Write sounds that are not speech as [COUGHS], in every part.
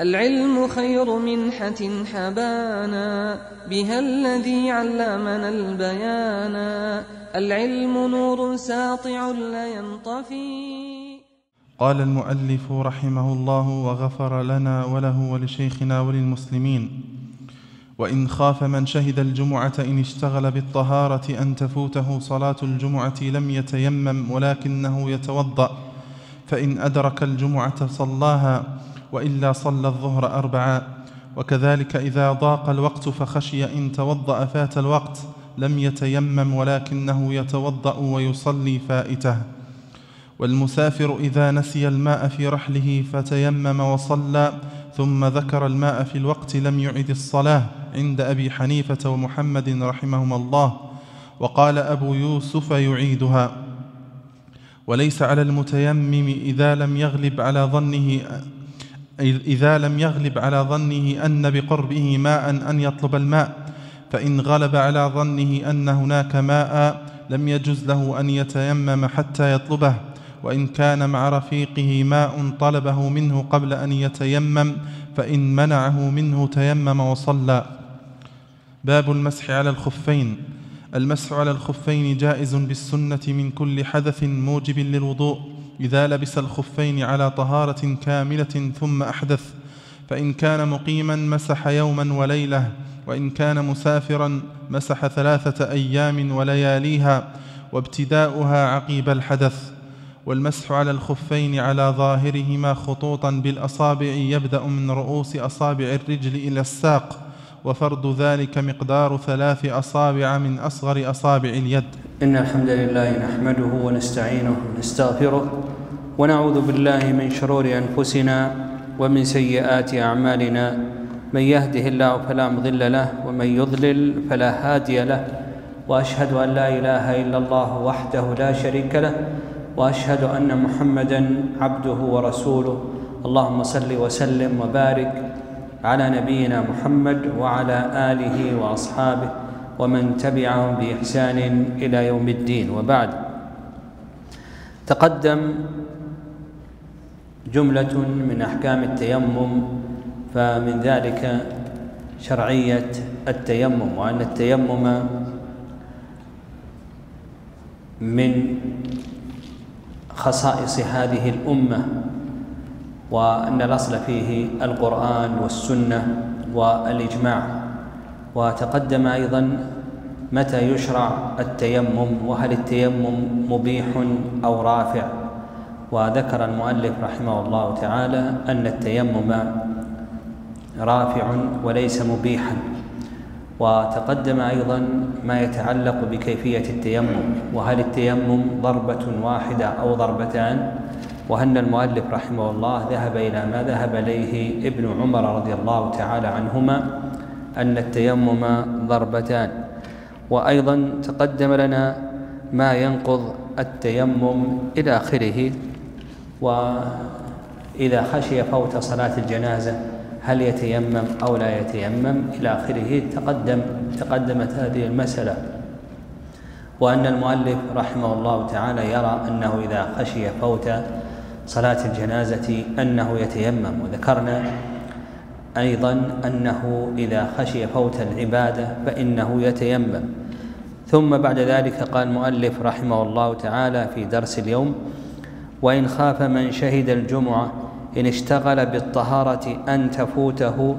العلم خير منحة حبانا بها الذي علمنا البيانا. العلم نور ساطع لا ينطفي. قال المؤلف رحمه الله وغفر لنا وله ولشيخنا وللمسلمين وإن خاف من شهد الجمعة إن اشتغل بالطهارة أن تفوته صلاة الجمعة لم يتيمم ولكنه يتوضأ فإن أدرك الجمعة صلاها وإلا صلى الظهر أربعا. وكذلك إذا ضاق الوقت فخشي إن توضأ فات الوقت لم يتيمم ولكنه يتوضأ ويصلي فائته والمسافر إذا نسي الماء في رحله فتيمم وصلى ثم ذكر الماء في الوقت لم يعد الصلاة عند أبي حنيفة ومحمد رحمهما الله. وقال أبو يوسف يعيدها وليس على المتيمم إذا لم يغلب على ظنه إذا لم يغلب على ظنه أن بقربه ماء أن يطلب الماء فإن غلب على ظنه أن هناك ماء لم يجز له أن يتيمم حتى يطلبه وإن كان مع رفيقه ماء طلبه منه قبل أن يتيمم فإن منعه منه تيمم وصلى. باب المسح على الخفين. المسح على الخفين جائز بالسنة من كل حدث موجب للوضوء. إذا لبس الخفين على طهارة كاملة ثم أحدث فإن كان مقيما مسح يوما وليلة وإن كان مسافرا مسح ثلاثة أيام ولياليها وابتداؤها عقيب الحدث. والمسح على الخفين على ظاهرهما خطوطا بالأصابع يبدأ من رؤوس أصابع الرجل إلى الساق. وفرض ذلك مقدار ثلاث أصابع من أصغر أصابع اليد. إن الحمد لله نحمده ونستعينه ونستغفره ونعوذ بالله من شرور أنفسنا ومن سيئات أعمالنا. من يهده الله فلا مضل له ومن يضلل فلا هادي له. وأشهد أن لا إله إلا الله وحده لا شريك له. وأشهد أن محمدا عبده ورسوله. اللهم صل وسلم وبارك على نبينا محمد وعلى آله وأصحابه ومن تبعهم بإحسان إلى يوم الدين. وبعد تقدم جملة من أحكام التيمم فمن ذلك شرعية التيمم وأن التيمم من خصائص هذه الأمة وأن الأصل فيه القرآن والسنة والإجماع. وتقدم أيضا متى يشرع التيمم وهل التيمم مبيح أو رافع. وذكر المؤلف رحمه الله تعالى أن التيمم رافع وليس مبيحا. وتقدم أيضا ما يتعلق بكيفية التيمم وهل التيمم ضربة واحدة أو ضربتان. وأن المؤلف رحمه الله ذهب إلى ما ذهب إليه ابن عمر رضي الله تعالى عنهما أن التيمم ضربتان. وأيضا تقدم لنا ما ينقض التيمم إلى آخره. وإذا خشي فوت صلاة الجنازة هل يتيمم أو لا يتيمم؟ إلى آخره تقدم تقدمت هذه المسألة. وأن المؤلف رحمه الله تعالى يرى أنه إذا خشي فوت صلاة الجنازة أنه يتيمم. وذكرنا أيضا أنه إذا خشي فوت العبادة فإنه يتيمم. ثم بعد ذلك قال المؤلف رحمه الله تعالى في درس اليوم وإن خاف من شهد الجمعة إن اشتغل بالطهارة أن تفوته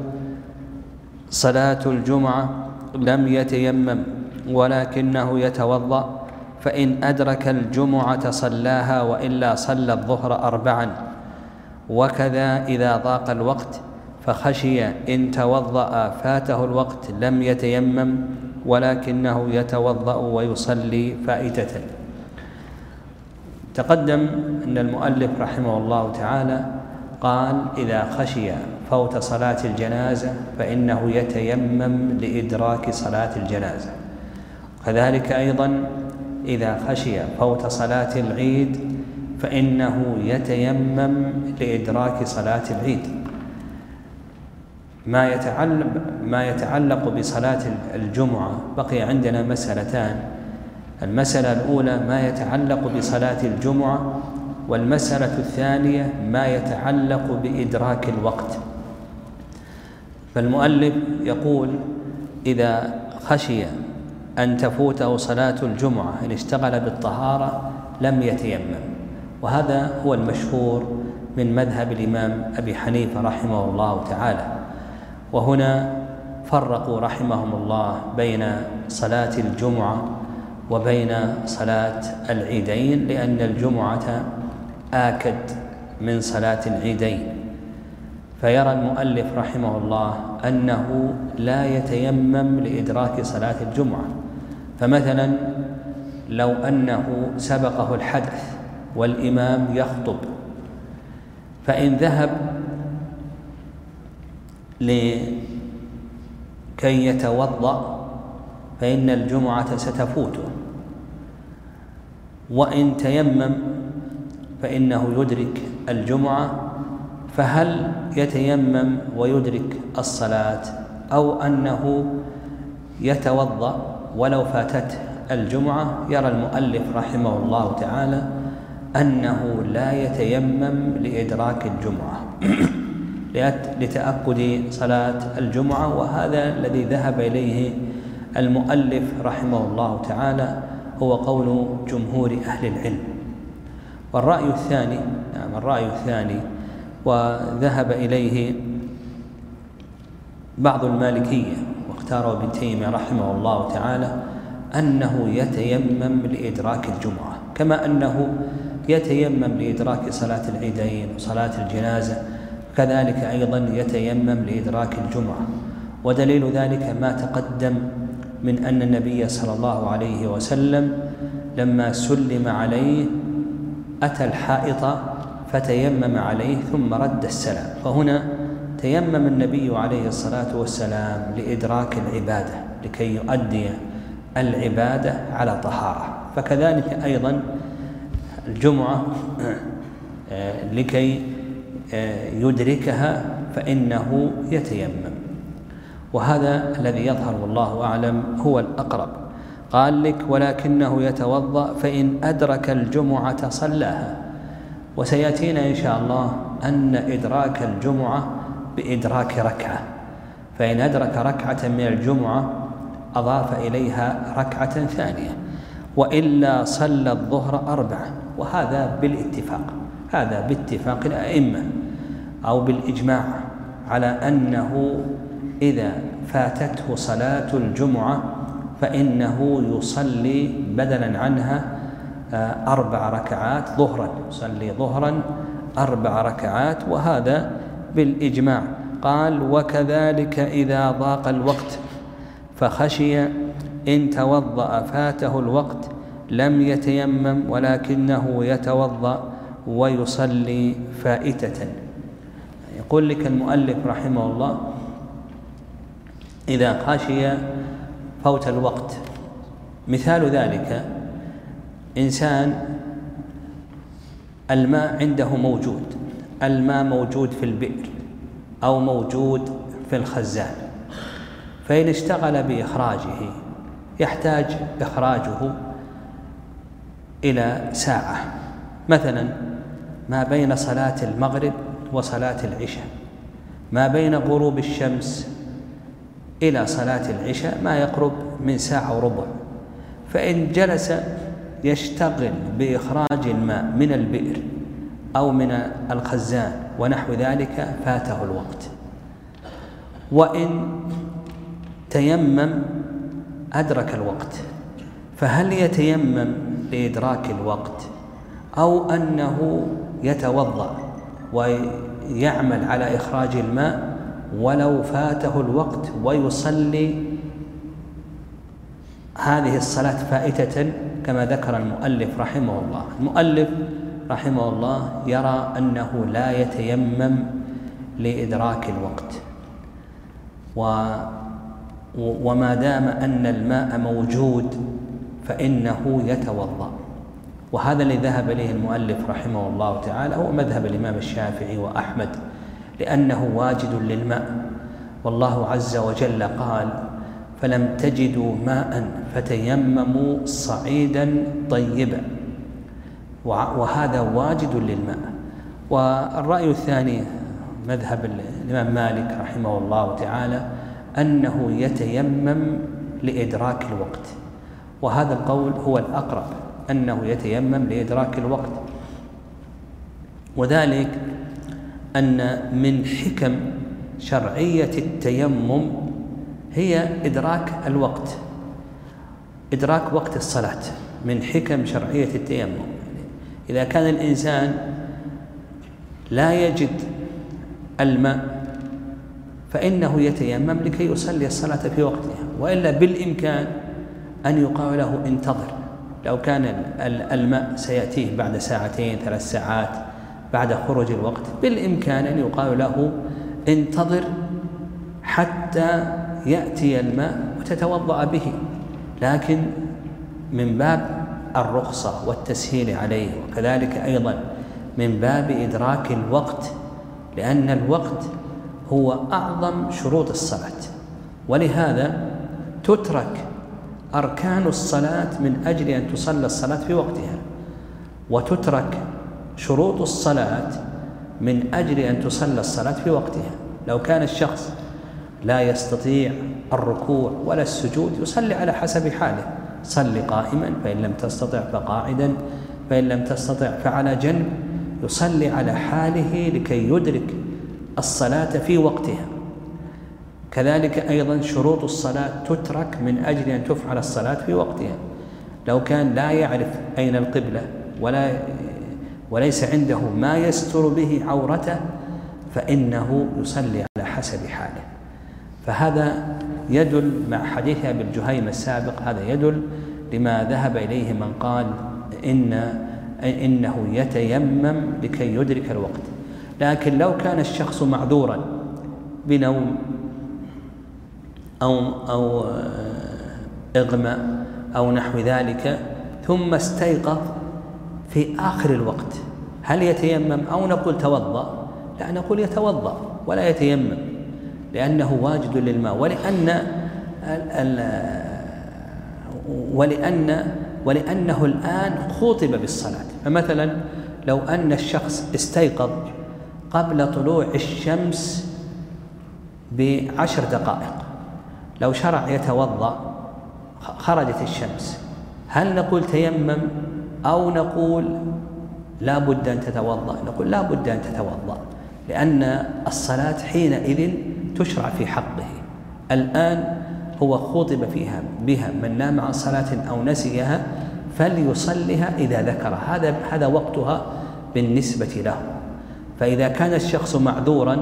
صلاة الجمعة لم يتيمم ولكنه يتوضأ فإن أدرك الجمعة صلاها وإلا صلى الظهر أربعا. وكذا إذا ضاق الوقت فخشي إن توضأ فاته الوقت لم يتيمم ولكنه يتوضأ ويصلي فائتة تقدم أن المؤلف رحمه الله تعالى قال إذا خشي فوت صلاة الجنازة فإنه يتيمم لإدراك صلاة الجنازة. كذلك أيضا إذا خشي فوت صلاة العيد فإنه يتيمم لإدراك صلاة العيد. ما يتعلق ما يتعلق بصلاة الجمعة بقي عندنا مسألتان. المسألة الأولى ما يتعلق بصلاة الجمعة؟ والمسألة الثانية ما يتعلق بإدراك الوقت؟ فالمؤلف يقول إذا خشي أن تفوته صلاة الجمعة إن اشتغل بالطهارة لم يتيمم. وهذا هو المشهور من مذهب الإمام أبي حنيفة رحمه الله تعالى. وهنا فرقوا رحمهم الله بين صلاة الجمعة وبين صلاة العيدين لأن الجمعة آكد من صلاة العيدين. فيرى المؤلف رحمه الله أنه لا يتيمم لإدراك صلاة الجمعة. فمثلا لو أنه سبقه الحدث والإمام يخطب فإن ذهب لكي يتوضأ فإن الجمعة ستفوته وإن تيمم فإنه يدرك الجمعة فهل يتيمم ويدرك الصلاة أو أنه يتوضأ؟ ولو فاتته الجمعة يرى المؤلف رحمه الله تعالى أنه لا يتيمم لإدراك الجمعة [CLEARS THROAT] لتأكد صلاة الجمعة وهذا الذي ذهب إليه المؤلف رحمه الله تعالى هو قول جمهور أهل العلم. والرأي الثاني نعم الرأي الثاني وذهب إليه بعض المالكية واختاره ابن تيمية رحمه الله تعالى أنه يتيمم لإدراك الجمعة كما أنه يتيمم لإدراك صلاة العيدين وصلاة الجنازة كذلك أيضا يتيمم لإدراك الجمعة. ودليل ذلك ما تقدم من أن النبي صلى الله عليه وسلم لما سلم عليه أتى الحائط فتيمم عليه ثم رد السلام. فهنا تيمم النبي عليه الصلاة والسلام لإدراك العبادة لكي يؤدي العبادة على طهارة. فكذلك أيضا الجمعة آه، لكي آه، يدركها فإنه يتيمم. وهذا الذي يظهر والله أعلم هو الأقرب. قال لك ولكنه يتوضأ فإن أدرك الجمعة صلاها. وسيأتينا إن شاء الله أن إدراك الجمعة بإدراك ركعة. فإن أدرك ركعة من الجمعة أضاف إليها ركعة ثانية. وإلا صلى الظهر أربعة. وهذا بالاتفاق. هذا باتفاق الأئمة. أو بالإجماع. على أنه إذا فاتته صلاة الجمعة فإنه يصلي بدلا عنها آه، أربع ركعات ظهرا. يصلي ظهرا أربع ركعات. وهذا بالإجماع. قال وكذلك إذا ضاق الوقت فخشي إن توضأ فاته الوقت لم يتيمم ولكنه يتوضأ ويصلي فائتة. يقول لك المؤلف رحمه الله إذا خشي فوت الوقت. مثال ذلك إنسان الماء عنده موجود الماء موجود في البئر أو موجود في الخزان. فإن اشتغل بإخراجه يحتاج إخراجه إلى ساعة. مثلا ما بين صلاة المغرب وصلاة العشاء. ما بين غروب الشمس إلى صلاة العشاء ما يقرب من ساعة وربع. فإن جلس يشتغل بإخراج الماء من البئر أو من الخزان ونحو ذلك فاته الوقت. وإن تيمم أدرك الوقت. فهل يتيمم لإدراك الوقت؟ أو أنه يتوضأ ويعمل على إخراج الماء ولو فاته الوقت ويصلي هذه الصلاة فائتة كما ذكر المؤلف رحمه الله. المؤلف رحمه الله يرى أنه لا يتيمم لإدراك الوقت. و وما دام أن الماء موجود فإنه يتوضأ. وهذا الذي ذهب إليه المؤلف رحمه الله تعالى هو مذهب الإمام الشافعي وأحمد لأنه واجد للماء. والله عز وجل قال فلم تجدوا ماء فتيمموا صعيدا طيبا. وهذا واجد للماء. والرأي الثاني مذهب الإمام مالك رحمه الله تعالى أنه يتيمم لإدراك الوقت. وهذا القول هو الأقرب أنه يتيمم لإدراك الوقت. وذلك أن من حكم شرعية التيمم هي إدراك الوقت إدراك وقت الصلاة من حكم شرعية التيمم. إذا كان الإنسان لا يجد الماء فإنه يتيمم لكي يصلي الصلاة في وقتها وإلا بالإمكان أن يقال له انتظر. لو كان الماء سيأتيه بعد ساعتين ثلاث ساعات بعد خروج الوقت بالإمكان أن يقال له انتظر حتى يأتي الماء وتتوضأ به. لكن من باب الرخصة والتسهيل عليه وكذلك أيضا من باب إدراك الوقت لأن الوقت هو أعظم شروط الصلاة. ولهذا تترك أركان الصلاة من أجل أن تصلى الصلاة في وقتها وتترك شروط الصلاة من أجل أن تصلى الصلاة في وقتها. لو كان الشخص لا يستطيع الركوع ولا السجود يصلي على حسب حاله. صل قائما فإن لم تستطع فقاعدا فإن لم تستطع فعلى جنب. يصلي على حاله لكي يدرك الصلاة في وقتها. كذلك أيضا شروط الصلاة تترك من أجل أن تفعل الصلاة في وقتها. لو كان لا يعرف أين القبلة ولا وليس عنده ما يستر به عورته فإنه يصلي على حسب حاله. فهذا يدل مع حديث أبي الجهيم السابق هذا يدل لما ذهب إليه من قال إن إنه يتيمم لكي يدرك الوقت. لكن لو كان الشخص معذورا بنوم أو أو إغماء أو نحو ذلك ثم استيقظ في آخر الوقت هل يتيمم؟ أو نقول توضأ؟ لا نقول يتوضأ ولا يتيمم. لأنه واجد للماء. ولأن ولأن ولأنه الآن خوطب بالصلاة. فمثلا لو أن الشخص استيقظ قبل طلوع الشمس بعشر دقائق لو شرع يتوضأ خرجت الشمس. هل نقول تيمم؟ أو نقول لا بد أن تتوضأ. نقول لا بد أن تتوضأ لأن الصلاة حينئذ تشرع في حقه. الآن هو خوطب فيها بها من نام عن صلاة أو نسيها فليصلها إذا ذكر. هذا هذا وقتها بالنسبة له. فإذا كان الشخص معذورا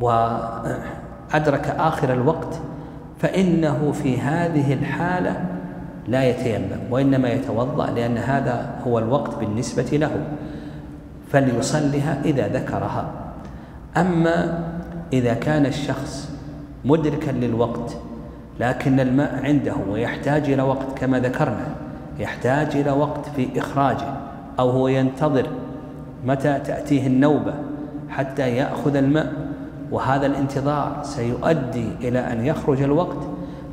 وأدرك آخر الوقت فإنه في هذه الحالة لا يتيمم وإنما يتوضأ لأن هذا هو الوقت بالنسبة له. فليصلها إذا ذكرها. أما إذا كان الشخص مدركا للوقت لكن الماء عنده ويحتاج إلى وقت كما ذكرنا يحتاج إلى وقت في إخراجه أو هو ينتظر متى تأتيه النوبة حتى يأخذ الماء وهذا الانتظار سيؤدي إلى أن يخرج الوقت.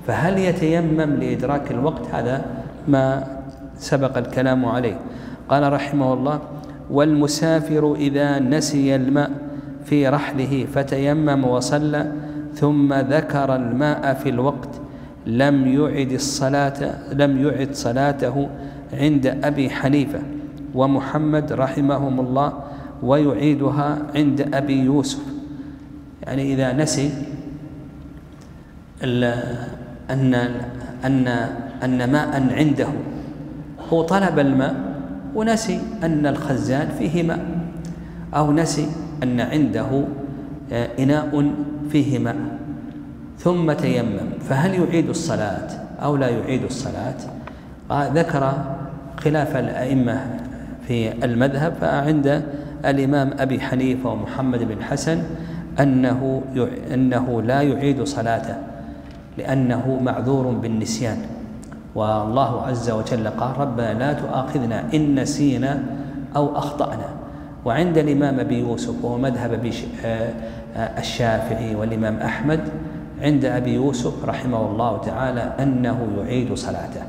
فهل يتيمم لإدراك الوقت؟ هذا ما سبق الكلام عليه. قال رحمه الله والمسافر إذا نسي الماء في رحله فتيمم وصلى ثم ذكر الماء في الوقت. لم يعد الصلاة لم يعد صلاته عند أبي حنيفة ومحمد رحمهم الله ويعيدها عند أبي يوسف. يعني إذا نسي أن أن أن ماء عنده هو طلب الماء ونسي أن الخزان فيه ماء أو نسي أن عنده آه، إناء فيه ماء ثم تيمم فهل يعيد الصلاة أو لا يعيد الصلاة؟ ذكر خلاف الأئمة في المذهب فعند الإمام أبي حنيفة ومحمد بن حسن أنه أنه لا يعيد صلاته لأنه معذور بالنسيان. والله عز وجل قال ربنا لا تؤاخذنا إن نسينا أو أخطأنا. وعند الإمام أبي يوسف وهو مذهب آه، آه، الشافعي والإمام أحمد عند أبي يوسف رحمه الله تعالى أنه يعيد صلاته.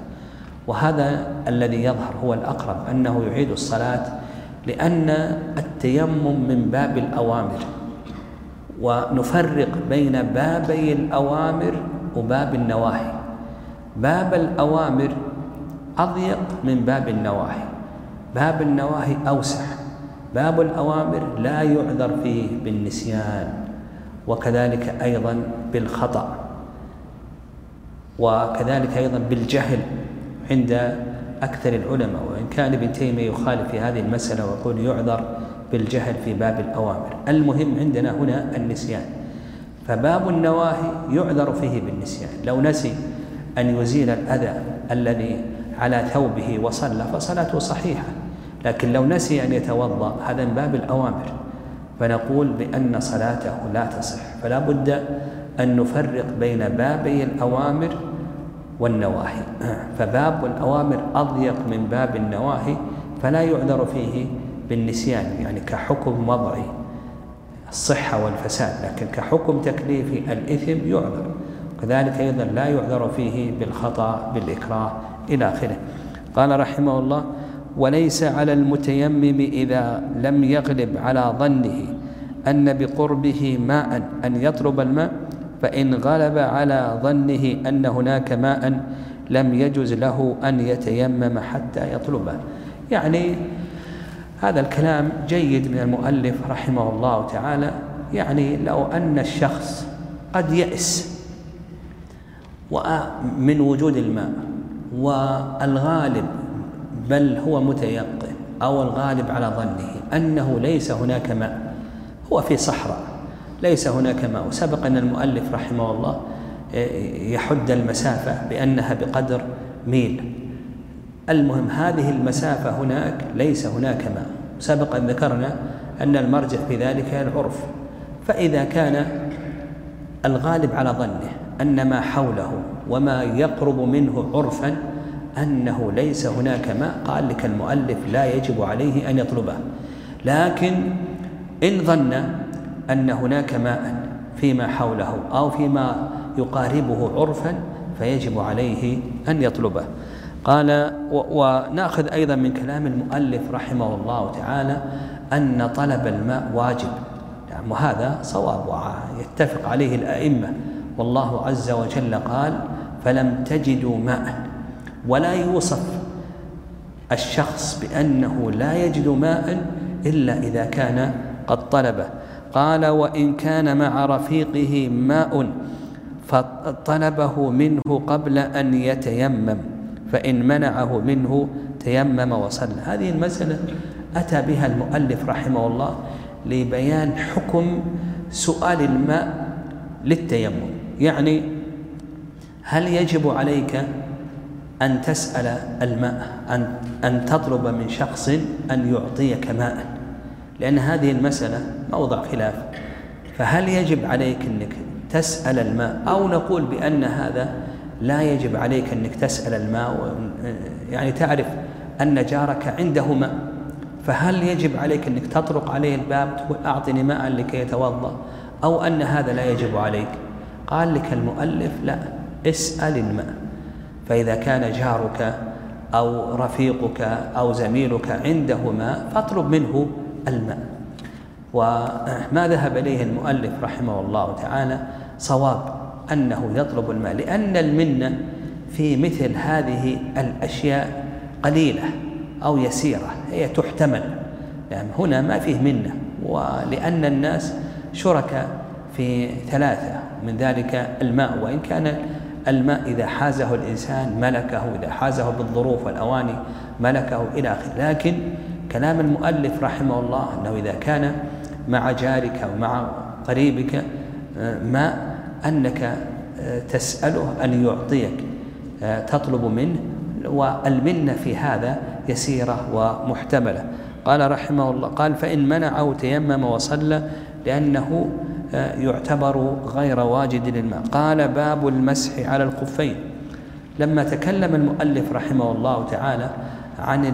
وهذا الذي يظهر هو الأقرب أنه يعيد الصلاة لأن التيمم من باب الأوامر ونفرق بين بابي الأوامر وباب النواهي. باب الأوامر أضيق من باب النواهي. باب النواهي أوسع. باب الأوامر لا يعذر فيه بالنسيان وكذلك أيضا بالخطأ وكذلك أيضا بالجهل عند أكثر العلماء وإن كان ابن تيمية يخالف في هذه المسألة ويقول يعذر بالجهل في باب الأوامر. المهم عندنا هنا النسيان فباب النواهي يعذر فيه بالنسيان. لو نسي أن يزيل الأذى الذي على ثوبه وصلى فصلاته صحيحة. لكن لو نسي أن يتوضأ هذا من باب الأوامر. فنقول بأن صلاته لا تصح. فلا بد أن نفرق بين بابي الأوامر والنواهي. [CLEARS THROAT] فباب الأوامر أضيق من باب النواهي فلا يعذر فيه بالنسيان يعني كحكم وضعي الصحة والفساد. لكن كحكم تكليفي الإثم يعذر. كذلك أيضا لا يعذر فيه بالخطأ بالإكراه إلى آخره. قال رحمه الله وليس على المتيمم إذا لم يغلب على ظنه أن بقربه ماء أن يطلب الماء فإن غلب على ظنه أن هناك ماء لم يجز له أن يتيمم حتى يطلبه. يعني هذا الكلام جيد من المؤلف رحمه الله تعالى. يعني لو أن الشخص قد يأس من وجود الماء والغالب بل هو متيقن أو الغالب على ظنه أنه ليس هناك ماء. هو في صحراء ليس هناك ماء. سبق أن المؤلف رحمه الله إيه، يحد المسافة بأنها بقدر ميل. المهم هذه المسافة هناك ليس هناك ماء. سبق أن ذكرنا أن المرجع في ذلك العرف. فإذا كان الغالب على ظنه أن ما حوله وما يقرب منه عرفا أنه ليس هناك ماء. قال لك المؤلف لا يجب عليه أن يطلبه. لكن إن ظن أن هناك ماء فيما حوله أو فيما يقاربه عرفا فيجب عليه أن يطلبه. قال وناخذ أيضا من كلام المؤلف رحمه الله تعالى أن طلب الماء واجب. يعني وهذا صواب ويتفق عليه الأئمة. والله عز وجل قال فلم تجدوا ماء. ولا يوصف الشخص بأنه لا يجد ماء إلا إذا كان قد طلبه. قال وإن كان مع رفيقه ماء فطلبه منه قبل أن يتيمم فإن منعه منه تيمم وصلى. هذه المسألة أتى بها المؤلف رحمه الله لبيان حكم سؤال الماء للتيمم. يعني هل يجب عليك أن تسأل الماء أن أن تطلب من شخص أن يعطيك ماء. لأن هذه المسألة موضع خلاف. فهل يجب عليك أنك تسأل الماء؟ أو نقول بأن هذا لا يجب عليك أنك تسأل الماء يعني تعرف أن جارك عنده ماء. فهل يجب عليك أنك تطرق عليه الباب تقول أعطني ماء لكي يتوضأ؟ أو أن هذا لا يجب عليك؟ قال لك المؤلف لا اسأل الماء. فإذا كان جارك أو رفيقك أو زميلك عنده ماء فاطلب منه الماء. وما ذهب إليه المؤلف رحمه الله تعالى صواب أنه يطلب الماء لأن المنة في مثل هذه الأشياء قليلة أو يسيرة هي تحتمل يعني هنا ما فيه منة ولأن الناس شركاء في ثلاثة من ذلك الماء وإن كان الماء إذا حازه الإنسان ملكه إذا حازه بالظروف والأواني ملكه إلى آخره. لكن كلام المؤلف رحمه الله أنه إذا كان مع جارك أو مع قريبك آه، ماء أنك آه، تسأله أن يعطيك آه، تطلب منه والمنة في هذا يسيرة ومحتملة. قال رحمه الله قال فإن منعه تيمم وصلى لأنه يعتبر غير واجد للماء. قال باب المسح على الخفين. لما تكلم المؤلف رحمه الله تعالى عن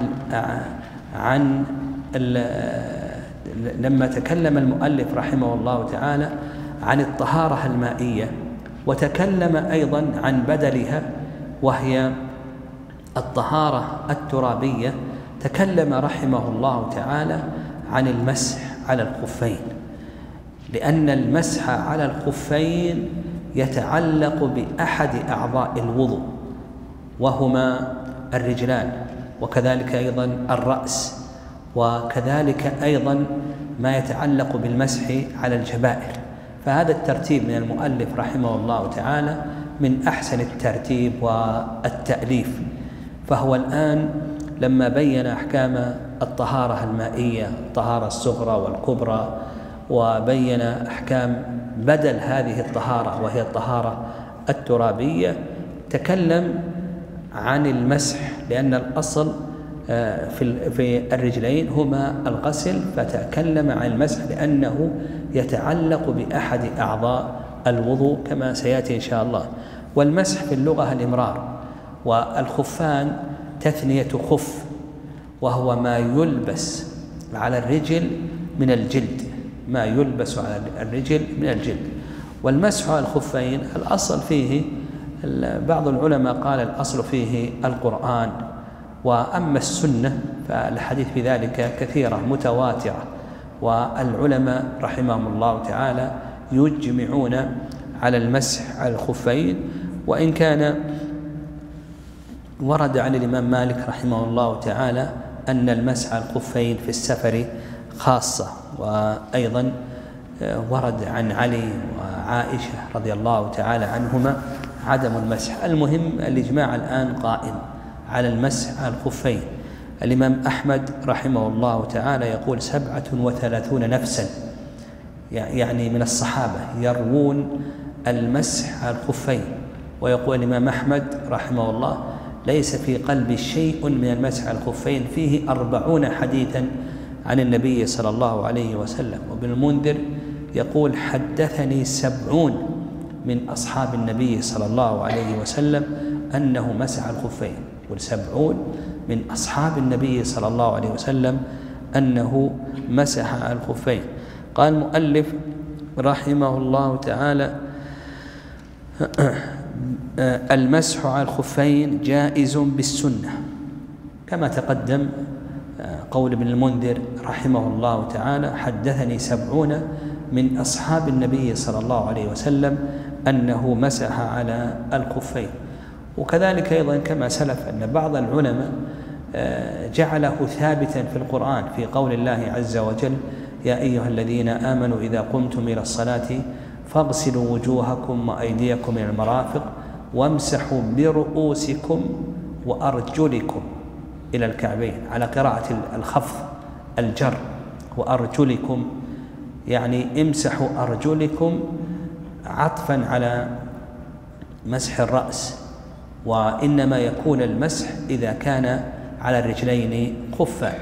عن لما تكلم المؤلف رحمه الله تعالى عن الطهارة المائية وتكلم أيضا عن بدلها وهي الطهارة الترابية تكلم رحمه الله تعالى عن المسح على الخفين. لأن المسح على الخفين يتعلق بأحد أعضاء الوضوء وهما الرجلان وكذلك أيضا الرأس وكذلك أيضا ما يتعلق بالمسح على الجبائر. فهذا الترتيب من المؤلف رحمه الله تعالى من أحسن الترتيب والتأليف. فهو الآن لما بين أحكام الطهارة المائية الطهارة الصغرى والكبرى وبين أحكام بدل هذه الطهارة وهي الطهارة الترابية تكلم عن المسح لأن الأصل آه، في في الرجلين هما الغسل فتكلم عن المسح لأنه يتعلق بأحد أعضاء الوضوء كما سيأتي إن شاء الله. والمسح في اللغة الإمرار والخفان تثنية خف وهو ما يلبس على الرجل من الجلد. ما يلبس على الرجل من الجلد. والمسح على الخفين الأصل فيه بعض العلماء قال الأصل فيه القرآن. وأما السنة فالحديث في ذلك كثيرة متواترة. والعلماء رحمهم الله تعالى يجمعون على المسح على الخفين. وإن كان ورد عن الإمام مالك رحمه الله تعالى أن المسح على الخفين في السفر خاصة. وأيضا ورد عن علي وعائشة رضي الله تعالى عنهما عدم المسح. المهم الإجماع الآن قائم على المسح على الخفين. الإمام أحمد رحمه الله تعالى يقول سبعة وثلاثون نفسا يعني من الصحابة يروون المسح على الخفين. ويقول الإمام أحمد رحمه الله ليس في قلبي شيء من المسح على الخفين فيه أربعون حديثا عن النبي صلى الله عليه وسلم. وابن المنذر يقول حدثني سبعون من أصحاب النبي صلى الله عليه وسلم أنه مسح الخفين والسبعون من أصحاب النبي صلى الله عليه وسلم أنه مسح الخفين. قال المؤلف رحمه الله تعالى [CLEARS THROAT] المسح على الخفين جائز بالسنة كما تقدم قول ابن المنذر رحمه الله تعالى حدثني سبعون من أصحاب النبي صلى الله عليه وسلم أنه مسح على الخفين وكذلك أيضا كما سلف أن بعض العلماء آه، جعله ثابتا في القرآن في قول الله عز وجل يا أيها الذين آمنوا إذا قمتم إلى الصلاة فاغسلوا وجوهكم وأيديكم إلى المرافق وامسحوا برؤوسكم وأرجلكم. إلى الكعبين. على قراءة الخفض الجر. وأرجلكم يعني امسحوا أرجلكم عطفا على مسح الرأس. وإنما يكون المسح إذا كان على الرجلين خفا.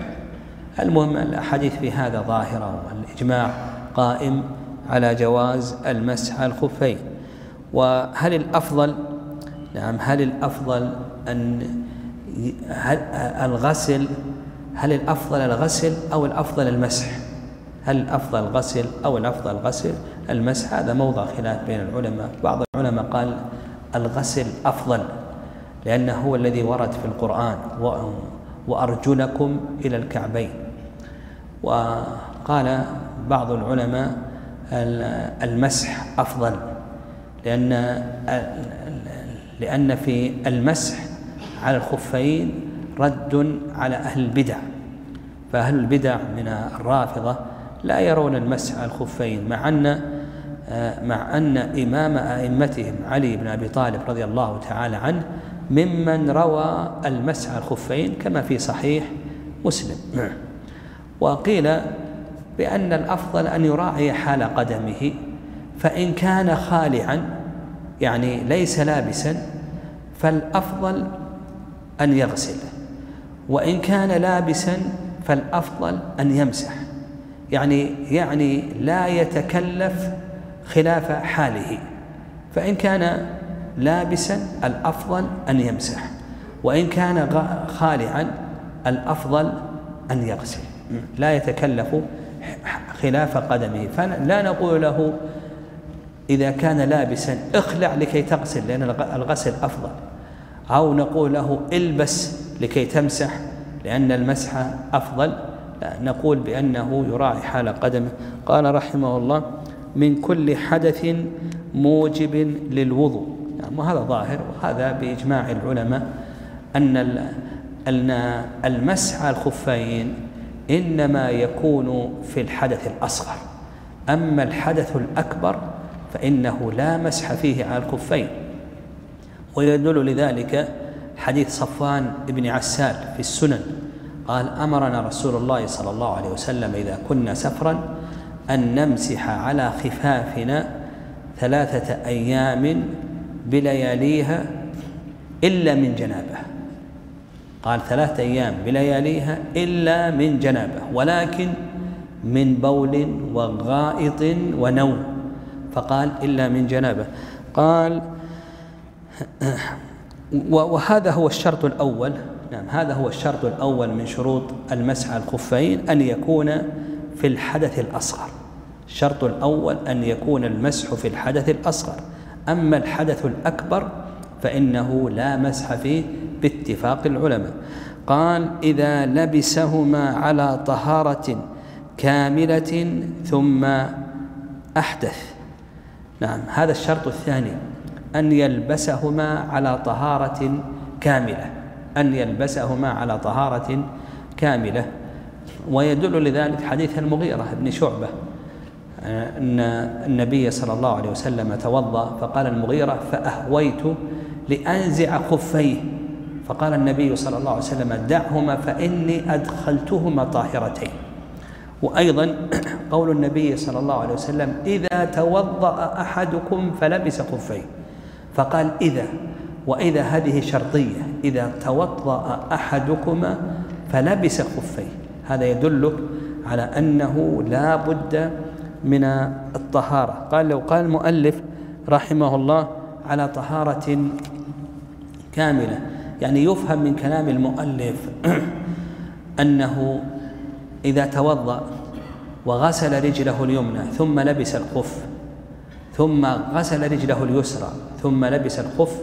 المهم الأحاديث في هذا ظاهرة والإجماع قائم على جواز المسح على الخفين. وهل الأفضل؟ نعم هل الأفضل أن هل الغسل هل الأفضل الغسل أو الأفضل المسح؟ هل الأفضل الغسل أو الأفضل غسل المسح هذا موضع خلاف بين العلماء. بعض العلماء قال الغسل أفضل لأنه هو الذي ورد في القرآن وأرجلكم إلى الكعبين. وقال بعض العلماء المسح أفضل لأن لأن في المسح على الخفين رد على أهل البدع. فأهل البدع من الرافضة لا يرون المسح على الخفين مع أن مع أن إمام أئمتهم علي بن أبي طالب رضي الله تعالى عنه ممن روى المسح على الخفين كما في صحيح مسلم. وقيل بأن الأفضل أن يراعي حال قدمه فإن كان خالعا يعني ليس لابسا فالأفضل أن يغسل. وإن كان لابسا فالأفضل أن يمسح. يعني يعني لا يتكلف خلاف حاله. فإن كان لابسا الأفضل أن يمسح. وإن كان خالعا الأفضل أن يغسل. لا يتكلف خلاف قدمه. فلا نقول له إذا كان لابسا اخلع لكي تغسل لأن الغسل أفضل. أو نقول له إلبس لكي تمسح لأن المسح أفضل نقول بأنه يراعي حال قدمه. قال رحمه الله من كل حدث موجب للوضوء. يعني وهذا ظاهر وهذا بإجماع العلماء أن أن المسح الخفين إنما يكون في الحدث الأصغر. أما الحدث الأكبر فإنه لا مسح فيه على الخفين. ويدل لذلك حديث صفوان بن عسال في السنن. قال أمرنا رسول الله صلى الله عليه وسلم إذا كنا سفرا أن نمسح على خفافنا ثلاثة أيام بلياليها إلا من جنابة. قال ثلاثة أيام بلياليها إلا من جنابة ولكن من بول وغائط ونوم. فقال إلا من جنابة. قال وهذا هو الشرط الأول. نعم هذا هو الشرط الأول من شروط المسح على الخفين أن يكون في الحدث الأصغر. الشرط الأول أن يكون المسح في الحدث الأصغر. أما الحدث الأكبر فإنه لا مسح فيه باتفاق العلماء. قال إذا لبسهما على طهارة كاملة ثم أحدث. نعم هذا الشرط الثاني. أن يلبسهما على طهارة كاملة. أن يلبسهما على طهارة كاملة. ويدل لذلك حديث المغيرة بن شعبة أن النبي صلى الله عليه وسلم توضأ فقال المغيرة فأهويت لأنزع خفيه. فقال النبي صلى الله عليه وسلم دعهما فإني أدخلتهما طاهرتين. وأيضا قول النبي صلى الله عليه وسلم إذا توضأ أحدكم فلبس خفيه. فقال إذا وإذا هذه شرطية إذا توضأ أحدكما فلبس خفيه. هذا يدلك على أنه لا بد من الطهارة. قال لو قال المؤلف رحمه الله على طهارة كاملة يعني يفهم من كلام المؤلف [CLEARS THROAT] أنه إذا توضأ وغسل رجله اليمنى ثم لبس الخف ثم غسل رجله اليسرى ثم لبس الخف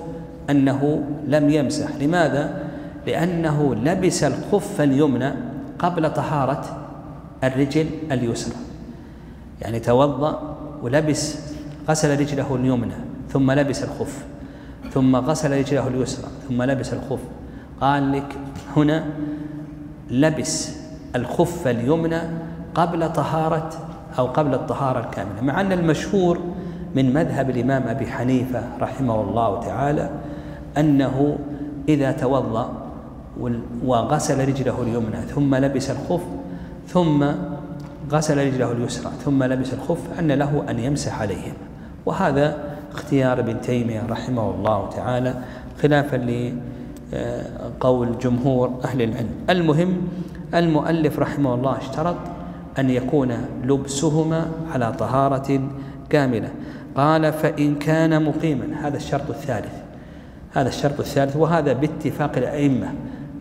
أنه لم يمسح. لماذا؟ لأنه لبس الخف اليمنى قبل طهارة الرجل اليسرى. يعني توضأ ولبس غسل رجله اليمنى ثم لبس الخف ثم غسل رجله اليسرى ثم لبس الخف. قال لك هنا لبس الخف اليمنى قبل طهارة أو قبل الطهارة الكاملة مع أن المشهور من مذهب الإمام أبي حنيفة رحمه الله تعالى أنه إذا توضأ وغسل رجله اليمنى ثم لبس الخف ثم غسل رجله اليسرى ثم لبس الخف أن له أن يمسح عليهم وهذا اختيار ابن تيمية رحمه الله تعالى خلافا لقول جمهور أهل العلم. المهم المؤلف رحمه الله اشترط أن يكون لبسهما على طهارة كاملة. قال فإن كان مقيما. هذا الشرط الثالث. هذا الشرط الثالث وهذا باتفاق الأئمة.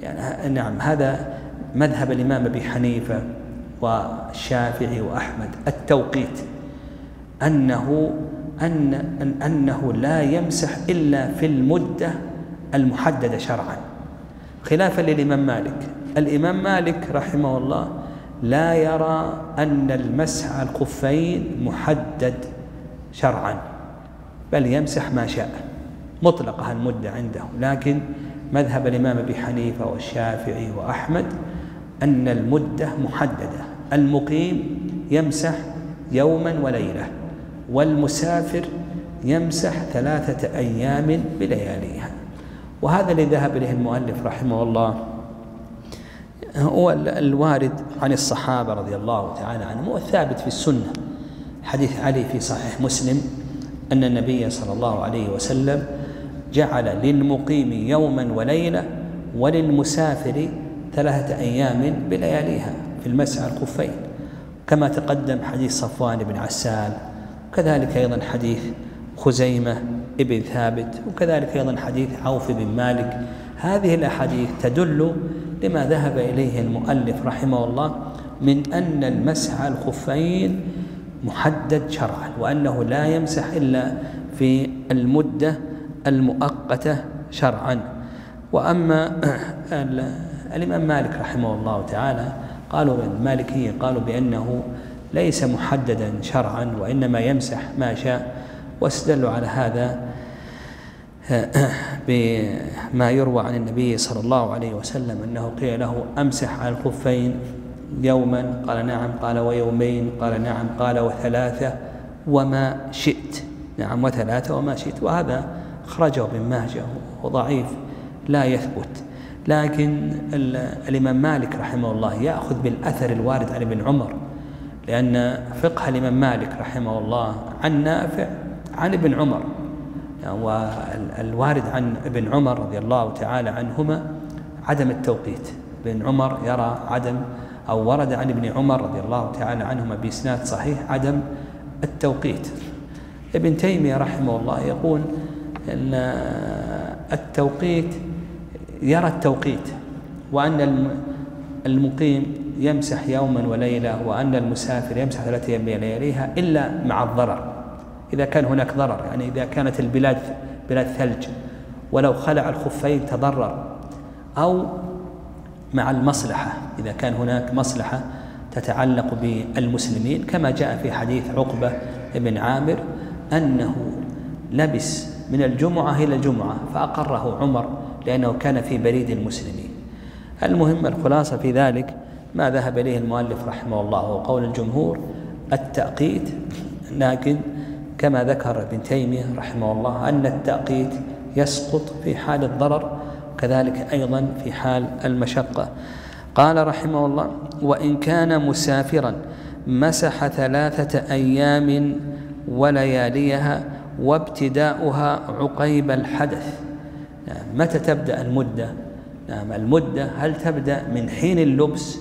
يعني نعم هذا مذهب الإمام أبي حنيفة والشافعي وأحمد. التوقيت أنه أن أن أنه لا يمسح إلا في المدة المحددة شرعا. خلافا للإمام مالك. الإمام مالك رحمه الله لا يرى أن المسح على الخفين محدد. شرعا بل يمسح ما شاء مطلقة المدة عنده. لكن مذهب الإمام أبي حنيفة والشافعي وأحمد أن المدة محددة. المقيم يمسح يوما وليلة والمسافر يمسح ثلاثة أيام بلياليها. وهذا الذي ذهب إليه المؤلف رحمه الله هو الوارد عن الصحابة رضي الله تعالى عنهم والثابت في السنة. حديث علي في صحيح مسلم أن النبي صلى الله عليه وسلم جعل للمقيم يوما وليلة وللمسافر ثلاثة أيام بلياليها في المسعى الخفين كما تقدم حديث صفوان بن عسال وكذلك أيضا حديث خزيمة ابن ثابت وكذلك أيضا حديث عوف بن مالك. هذه الأحاديث تدل لما ذهب إليه المؤلف رحمه الله من أن المسح على الخفين محدد شرعا وأنه لا يمسح إلا في المدة المؤقتة شرعا. وأما [CLEARS THROAT] الإمام مالك رحمه الله تعالى قالوا المالكية قالوا بأنه ليس محددا شرعا وإنما يمسح ما شاء. واستدلوا على هذا [CLEARS THROAT] بما يروى عن النبي صلى الله عليه وسلم أنه قيل له أمسح على الخفين. يوما؟ قال نعم. قال ويومين؟ قال نعم. قال وثلاثة. وما شئت؟ نعم وثلاثة. وما شئت. وهذا أخرجه ابن ماجه وضعيف لا يثبت. لكن الإمام مالك رحمه الله يأخذ بالأثر الوارد عن ابن عمر لأن فقه الإمام مالك رحمه الله عن نافع عن ابن عمر. والوارد عن ابن عمر رضي الله تعالى عنهما عدم التوقيت. ابن عمر يرى عدم أو ورد عن ابن عمر رضي الله تعالى عنهما بإسناد صحيح عدم التوقيت. ابن تيمية رحمه الله يقول أن التوقيت يرى التوقيت وأن المقيم يمسح يوما وليلة وأن المسافر يمسح ثلاثة أيام لياليها إلا مع الضرر. إذا كان هناك ضرر يعني إذا كانت البلاد بلاد ثلج ولو خلع الخفين تضرر أو مع المصلحة. إذا كان هناك مصلحة تتعلق بالمسلمين كما جاء في حديث عقبة بن عامر أنه لبس من الجمعة إلى الجمعة فأقره عمر لأنه كان في بريد المسلمين. المهم الخلاصة في ذلك ما ذهب إليه المؤلف رحمه الله وقول الجمهور التأقيت. لكن كما ذكر ابن تيمية رحمه الله أن التأقيت يسقط في حال الضرر كذلك أيضا في حال المشقة. قال رحمه الله وإن كان مسافرا مسح ثلاثة أيام ولياليها وابتداؤها عقيب الحدث. نعم متى تبدأ المدة؟ نعم المدة هل تبدأ من حين اللبس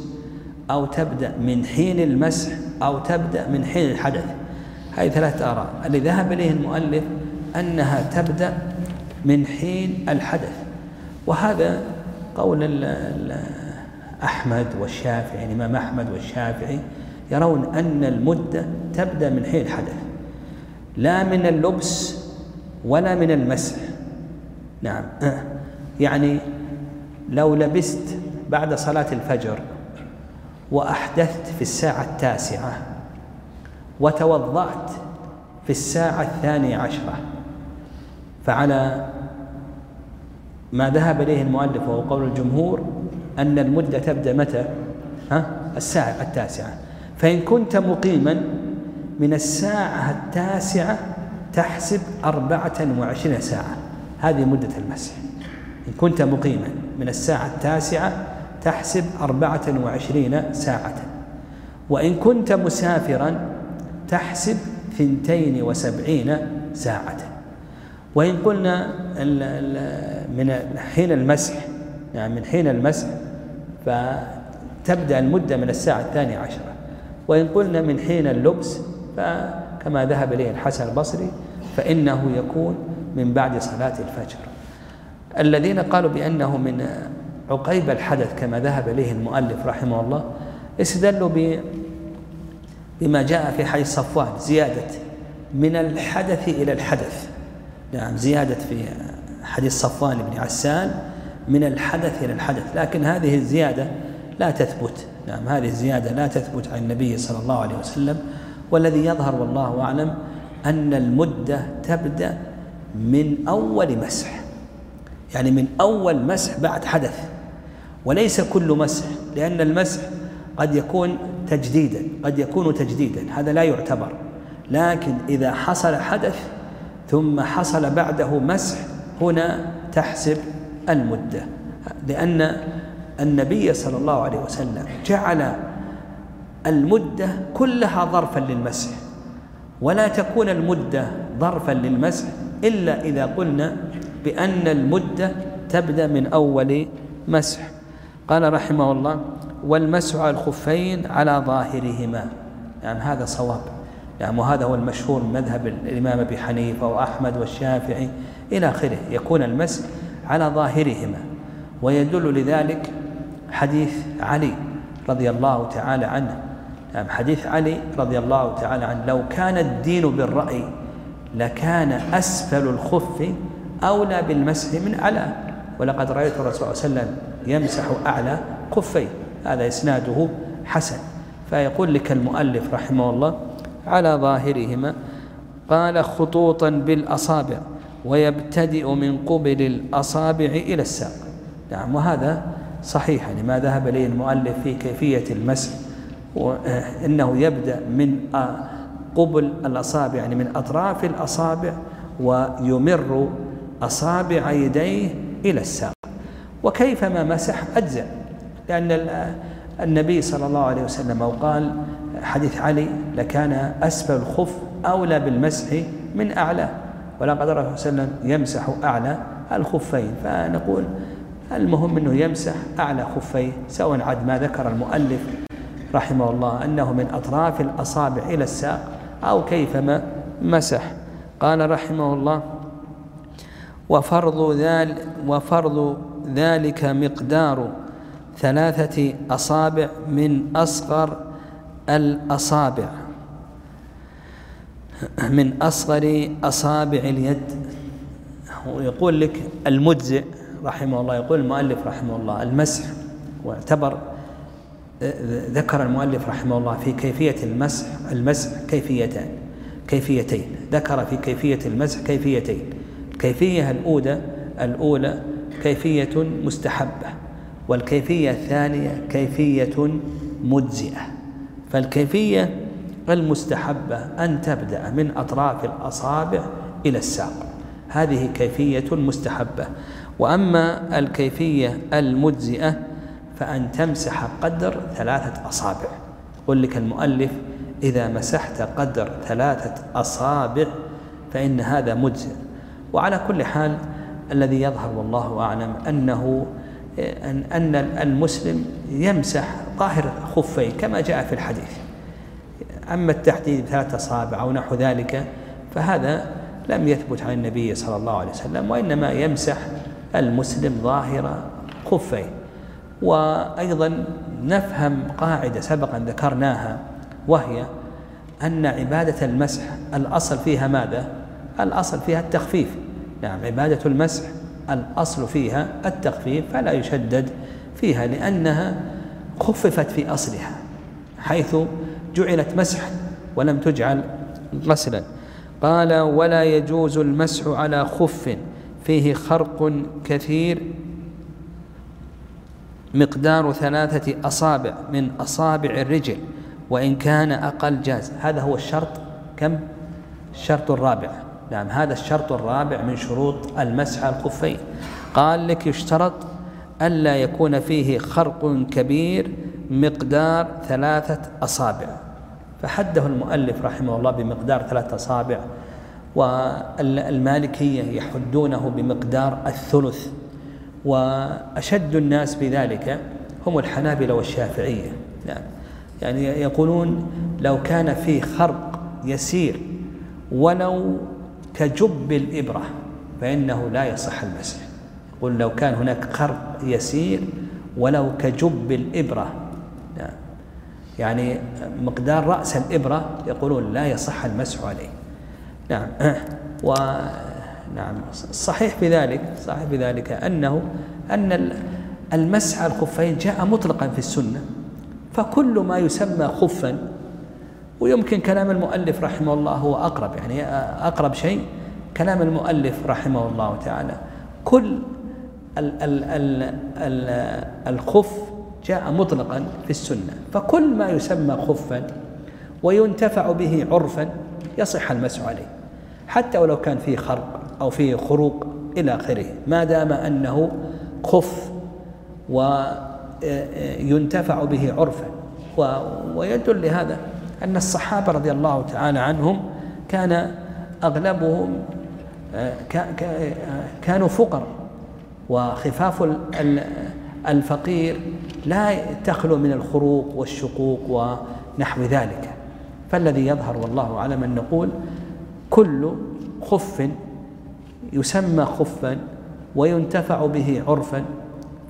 أو تبدأ من حين المسح أو تبدأ من حين الحدث؟ هذه ثلاثة آراء. اللي ذهب إليه المؤلف أنها تبدأ من حين الحدث. وهذا قول أحمد والشافعي الإمام أحمد والشافعي يرون أن المدة تبدأ من حين الحدث لا من اللبس ولا من المسح. نعم. يعني لو لبست بعد صلاة الفجر وأحدثت في الساعة التاسعة وتوضأت في الساعة الثانية عشرة فعلى ما ذهب إليه المؤلف وهو قول الجمهور أن المدة تبدأ متى؟ ها؟ الساعة التاسعة. فإن كنت مقيما من الساعة التاسعة تحسب أربعة وعشرين ساعة. هذه مدة المسح. إن كنت مقيما من الساعة التاسعة تحسب أربعة وعشرين ساعة. وإن كنت مسافرا تحسب ثنتين وسبعين ساعة. وإن قلنا من حين المسح يعني من حين المسح فتبدأ المدة من الساعة الثانية عشرة. وإن قلنا من حين اللبس فكما ذهب إليه الحسن البصري فإنه يكون من بعد صلاة الفجر. الذين قالوا بأنه من عقيب الحدث كما ذهب إليه المؤلف رحمه الله استدلوا بما جاء في حديث صفوان زيادة من الحدث إلى الحدث. نعم زيادة في حديث صفوان بن عسان من الحدث إلى الحدث. لكن هذه الزيادة لا تثبت. نعم هذه الزيادة لا تثبت عن النبي صلى الله عليه وسلم. والذي يظهر والله أعلم أن المدة تبدأ من أول مسح. يعني من أول مسح بعد حدث. وليس كل مسح لأن المسح قد يكون تجديدا قد يكون تجديدا. هذا لا يعتبر. لكن إذا حصل حدث ثم حصل بعده مسح هنا تحسب المدة لأن النبي صلى الله عليه وسلم جعل المدة كلها ظرفا للمسح ولا تكون المدة ظرفا للمسح إلا إذا قلنا بأن المدة تبدأ من أول مسح. قال رحمه الله والمسح على الخفين على ظاهرهما. يعني هذا صواب. يعني وهذا هو المشهور مذهب الإمام أبي حنيفة وأحمد والشافعي. إلى آخره. يكون المسح على ظاهرهما. ويدل لذلك حديث علي رضي الله تعالى عنه. يعني حديث علي رضي الله تعالى عنه. لو كان الدين بالرأي لكان أسفل الخف أولى بالمسح من أعلى. ولقد رأيت الرسول صلى الله عليه وسلم يمسح أعلى خفيه هذا إسناده حسن. فيقول لك المؤلف رحمه الله على ظاهرهما قال خطوطا بالأصابع. ويبتدئ من قبل الأصابع إلى الساق. نعم وهذا صحيح. يعني ما ذهب إليه المؤلف في كيفية المسح إنه يبدأ من قبل الأصابع يعني من أطراف الأصابع ويمر أصابع يديه إلى الساق. وكيفما مسح؟ أجزاء لأن النبي صلى الله عليه وسلم قال حديث علي لكان أسفل الخف أولى بالمسح من أعلى. ولقد رأى صلى الله عليه وسلم يمسح أعلى الخفين. فنقول المهم أنه يمسح أعلى خفيه سواء عد ما ذكر المؤلف رحمه الله أنه من أطراف الأصابع إلى الساق أو كيفما مسح. قال رحمه الله وفرض ذلك وفرض ذلك مقدار ثلاثة أصابع من أصغر الأصابع. من أصغر أصابع اليد. ويقول لك المجزئ رحمه الله يقول المؤلف رحمه الله المسح. واعتبر ذكر المؤلف رحمه الله في كيفية المسح المسح كيفيتان كيفيتين. ذكر في كيفية المسح كيفيتين. الكيفية الأولى الأولى كيفية مستحبة والكيفية الثانية كيفية مجزئة. فالكيفية المستحبة أن تبدأ من أطراف الأصابع إلى الساق. هذه كيفية مستحبة. وأما الكيفية المجزئة فأن تمسح قدر ثلاثة أصابع. يقول لك المؤلف إذا مسحت قدر ثلاثة أصابع فإن هذا مجزئ. وعلى كل حال الذي يظهر والله أعلم أنه أن المسلم يمسح ظاهر خفيه كما جاء في الحديث. أما التحديد بثلاثة أصابع أو نحو ذلك فهذا لم يثبت عن النبي صلى الله عليه وسلم وإنما يمسح المسلم ظاهر خفيه وأيضا نفهم قاعدة سبقا ذكرناها وهي أن عبادة المسح الأصل فيها ماذا؟ الأصل فيها التخفيف نعم عبادة المسح الأصل فيها التخفيف فلا يشدد فيها لأنها خففت في أصلها حيث جعلت مسحا ولم تجعل غسلا. قال ولا يجوز المسح على خف. فيه خرق كثير مقدار ثلاثة أصابع من أصابع الرجل وإن كان أقل جاز. هذا هو الشرط. كم؟ الشرط الرابع. نعم هذا الشرط الرابع من شروط المسح على الخفين. قال لك يشترط ألا يكون فيه خرق كبير مقدار ثلاثة أصابع. فحده المؤلف رحمه الله بمقدار ثلاثة أصابع والمالكية يحدونه بمقدار الثلث وأشد الناس بذلك هم الحنابلة والشافعية. نعم. يعني يقولون لو كان فيه خرق يسير ولو كجب الإبرة فإنه لا يصح المسح. يقول لو كان هناك خرق يسير ولو كجب الإبرة يعني مقدار رأس الإبرة يقولون لا يصح المسح عليه. نعم. [CLEARS THROAT] و نعم. صحيح في ذلك صحيح في ذلك أنه أن المسح على الخفين جاء مطلقا في السنة فكل ما يسمى خفا ويمكن كلام المؤلف رحمه الله هو أقرب يعني أقرب شيء كلام المؤلف رحمه الله تعالى. كل ال ال ال ال الخف جاء مطلقا في السنة. فكل ما يسمى خفا وينتفع به عرفا يصح المسح عليه. حتى ولو كان فيه خرق أو فيه خروق إلى آخره. ما دام أنه خف وينتفع به عرفا. ويدل لهذا أن الصحابة رضي الله تعالى عنهم كان أغلبهم آه، كانوا فقر وخفاف الفقير لا تخلو من الخروق والشقوق ونحو ذلك. فالذي يظهر والله أعلم أن نقول كل خف يسمى خفا وينتفع به عرفا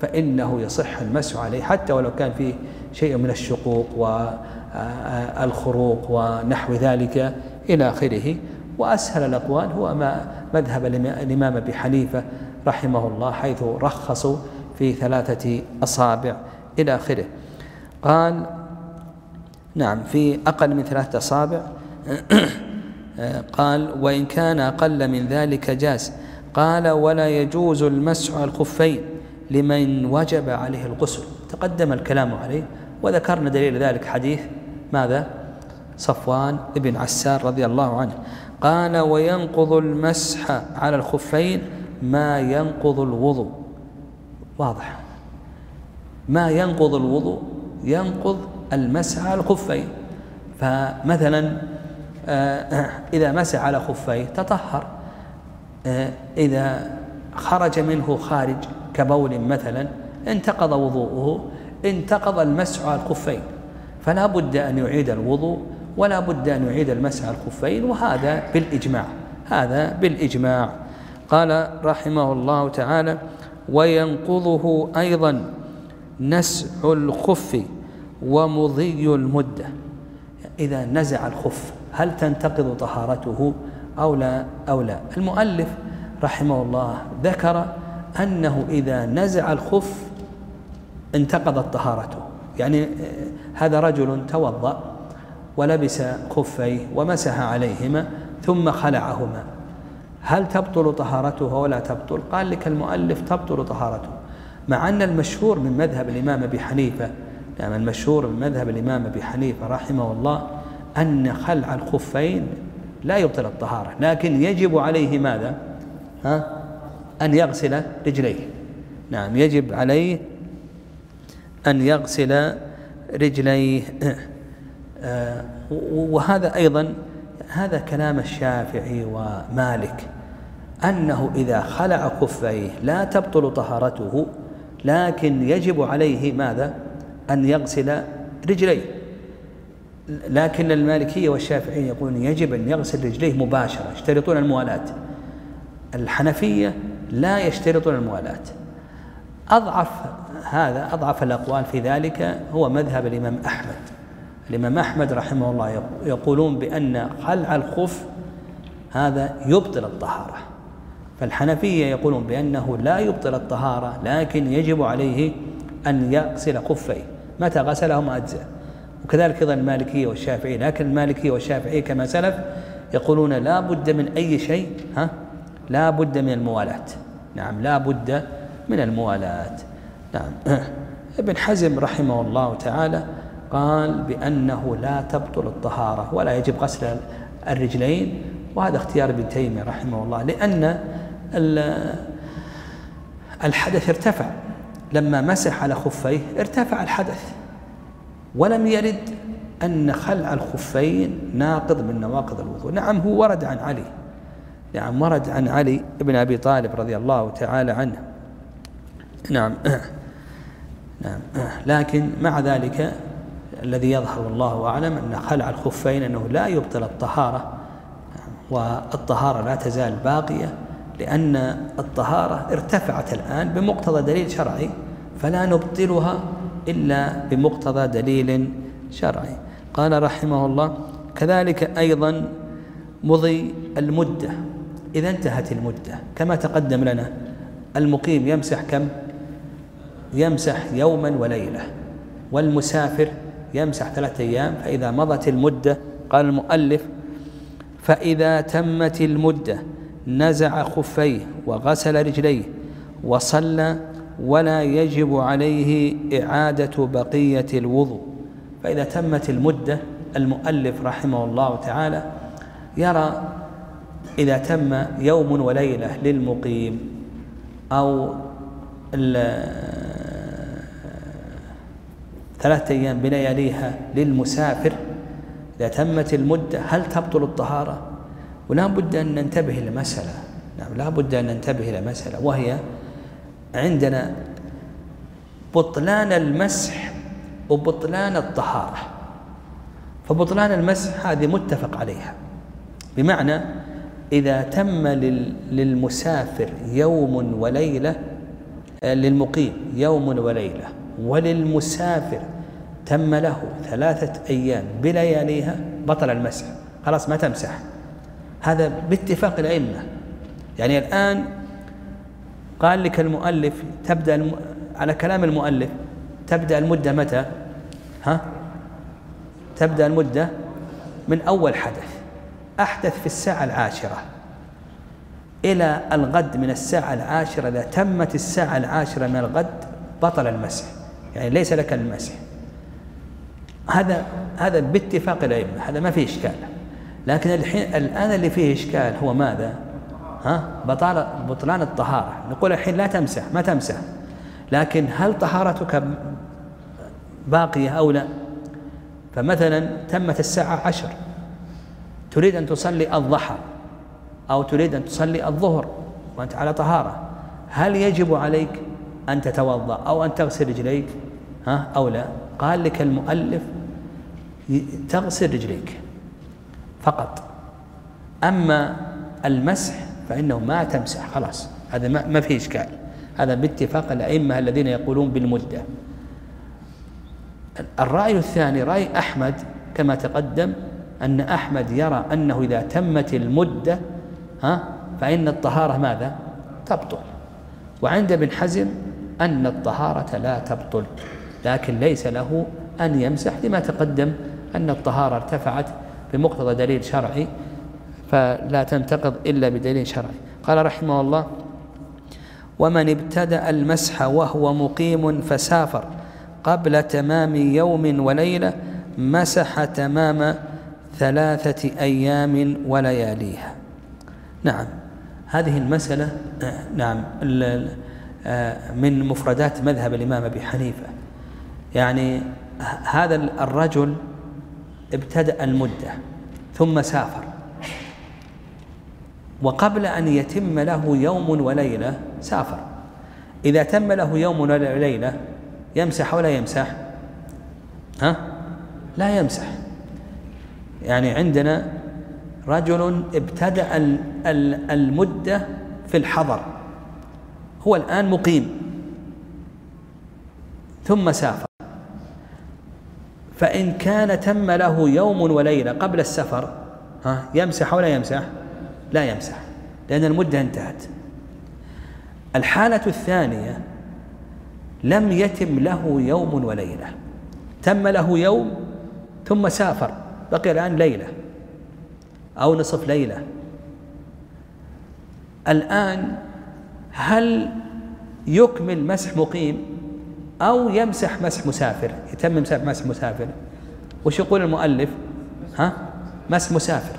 فإنه يصح المسح عليه حتى ولو كان فيه شيء من الشقوق والخروق ونحو ذلك إلى آخره. وأسهل الأقوال هو ما مذهب الإمام أبي حنيفة رحمه الله حيث رخصوا في ثلاثة أصابع إلى آخره. قال نعم في أقل من ثلاثة أصابع. [CLEARS THROAT] قال وإن كان أقل من ذلك جاز. قال ولا يجوز المسح على الخفين لمن وجب عليه الغسل. تقدم الكلام عليه وذكرنا دليل ذلك حديث ماذا؟ صفوان بن عسار رضي الله عنه. قال وينقض المسح على الخفين ما ينقض الوضوء. واضح. ما ينقض الوضوء؟ ينقض المسح على الخفين فمثلا آه، إذا مسح على خفيه تطهر. آه، إذا خرج منه خارج كبول مثلا انتقض وضوءه انتقض المسح على الخفين. فلا بد أن يعيد الوضوء ولا بد أن يعيد المسح على الخفين وهذا بالإجماع. هذا بالإجماع. قال رحمه الله تعالى وينقضه أيضا نسع الخف ومضي المدة. إذا نزع الخف هل تنتقض طهارته أو لا أو لا؟ المؤلف رحمه الله ذكر أنه إذا نزع الخف انتقضت طهارته. يعني هذا رجل توضأ ولبس خفيه ومسح عليهما ثم خلعهما. هل تبطل طهارته ولا تبطل؟ قال لك المؤلف تبطل طهارته. مع أن المشهور من مذهب الإمام أبي حنيفة يعني المشهور من مذهب الإمام أبي حنيفة رحمه الله أن خلع الخفين لا يبطل الطهارة لكن يجب عليه ماذا؟ ها؟ أن يغسل رجليه. نعم يجب عليه أن يغسل رجليه. [CLEARS THROAT] وهذا أيضا هذا كلام الشافعي ومالك أنه إذا خلع خفيه لا تبطل طهارته. لكن يجب عليه ماذا؟ أن يغسل رجليه. لكن المالكية والشافعية يقولون يجب أن يغسل رجليه مباشرة يشترطون الموالاة الحنفية لا يشترطون الموالاة أضعف هذا أضعف الأقوال في ذلك هو مذهب الإمام أحمد. الإمام أحمد رحمه الله يقولون بأن خلع الخف هذا يبطل الطهارة. فالحنفية يقولون بأنه لا يبطل الطهارة لكن يجب عليه أن يغسل خفيه. متى غسلهما أجزاء. وكذلك أيضا المالكية والشافعية. لكن المالكية والشافعية كما سلف يقولون لا بد من أي شيء ها؟ لا بد من الموالاة نعم لا بد من الموالاة نعم. [CLEARS THROAT] ابن حزم رحمه الله تعالى قال بأنه لا تبطل الطهارة ولا يجب غسل الرجلين وهذا اختيار ابن تيمية رحمه الله لأن الحدث ارتفع. لما مسح على خفيه ارتفع الحدث. ولم يرد أن خلع الخفين ناقض من نواقض الوضوء. نعم هو ورد عن علي. نعم ورد عن علي بن أبي طالب رضي الله تعالى عنه. نعم. [CLEARS THROAT] نعم. لكن مع ذلك الذي يظهر والله أعلم أن خلع الخفين أنه لا يبطل الطهارة والطهارة لا تزال باقية. لأن الطهارة ارتفعت الآن بمقتضى دليل شرعي فلا نبطلها إلا بمقتضى دليل شرعي. قال رحمه الله كذلك أيضا مضي المدة. إذا انتهت المدة كما تقدم لنا المقيم يمسح كم؟ يمسح يوما وليلة والمسافر يمسح ثلاثة أيام فإذا مضت المدة قال المؤلف فإذا تمت المدة نزع خفيه وغسل رجليه وصلى ولا يجب عليه إعادة بقية الوضوء. فإذا تمت المدة المؤلف رحمه الله تعالى يرى إذا تم يوم وليلة للمقيم أو ثلاثة أيام بلياليها للمسافر إذا تمت المدة هل تبطل الطهارة؟ ولا بد أن ننتبه إلى مسألة. نعم لا بد أن ننتبه إلى مسألة وهي عندنا بطلان المسح وبطلان الطهارة. فبطلان المسح هذه متفق عليها. بمعنى إذا تم للمسافر يوم وليلة آه، للمقيم يوم وليلة وللمسافر تم له ثلاثة أيام بلياليها بطل المسح. خلاص ما تمسح. هذا باتفاق الأئمة. يعني الآن قال لك المؤلف تبدأ على كلام المؤلف تبدأ المدة متى؟ ها؟ تبدأ المدة من أول حدث. أحدث في الساعة العاشرة. إلى الغد من الساعة العاشرة إذا تمت الساعة العاشرة من الغد بطل المسح. يعني ليس لك المسح. هذا هذا باتفاق الأئمة. هذا ما فيه إشكال. لكن الحين الآن اللي فيه إشكال هو ماذا؟ ها؟ بطال بطلان الطهارة. نقول الحين لا تمسح ما تمسح. لكن هل طهارتك باقية أو لا؟ فمثلا تمت الساعة عشر. تريد أن تصلي الضحى أو تريد أن تصلي الظهر وأنت على طهارة. هل يجب عليك أن تتوضأ أو أن تغسل رجليك؟ ها؟ أو لا؟ قال لك المؤلف تغسل رجليك. فقط. أما المسح فإنه ما تمسح خلاص. هذا ما في إشكال. هذا باتفاق الأئمة الذين يقولون بالمدة. الرأي الثاني رأي أحمد كما تقدم أن أحمد يرى أنه إذا تمت المدة ها فإن الطهارة ماذا؟ تبطل. وعند ابن حزم أن الطهارة لا تبطل لكن ليس له أن يمسح لما تقدم أن الطهارة ارتفعت بمقتضى دليل شرعي فلا تنتقض إلا بدليل شرعي. قال رحمه الله ومن ابتدأ المسح وهو مقيم فسافر قبل تمام يوم وليلة مسح تمام ثلاثة أيام ولياليها. نعم هذه المسألة نعم من مفردات مذهب الإمام أبي حنيفة. يعني هذا الرجل ابتدأ المدة ثم سافر. وقبل أن يتم له يوم وليلة سافر. إذا تم له يوم وليلة يمسح ولا يمسح؟ ها؟ لا يمسح. يعني عندنا رجل ابتدأ المدة في الحضر. هو الآن مقيم. ثم سافر. فإن كان تم له يوم وليلة قبل السفر ها يمسح ولا يمسح؟ لا يمسح لأن المدة انتهت. الحالة الثانية لم يتم له يوم وليلة. تم له يوم ثم سافر بقي الآن ليلة أو نصف ليلة. الآن هل يكمل مسح مقيم؟ أو يمسح مسح مسافر يتم مسح مسح مسافر. وش يقول المؤلف؟ ها؟ مسح مسافر.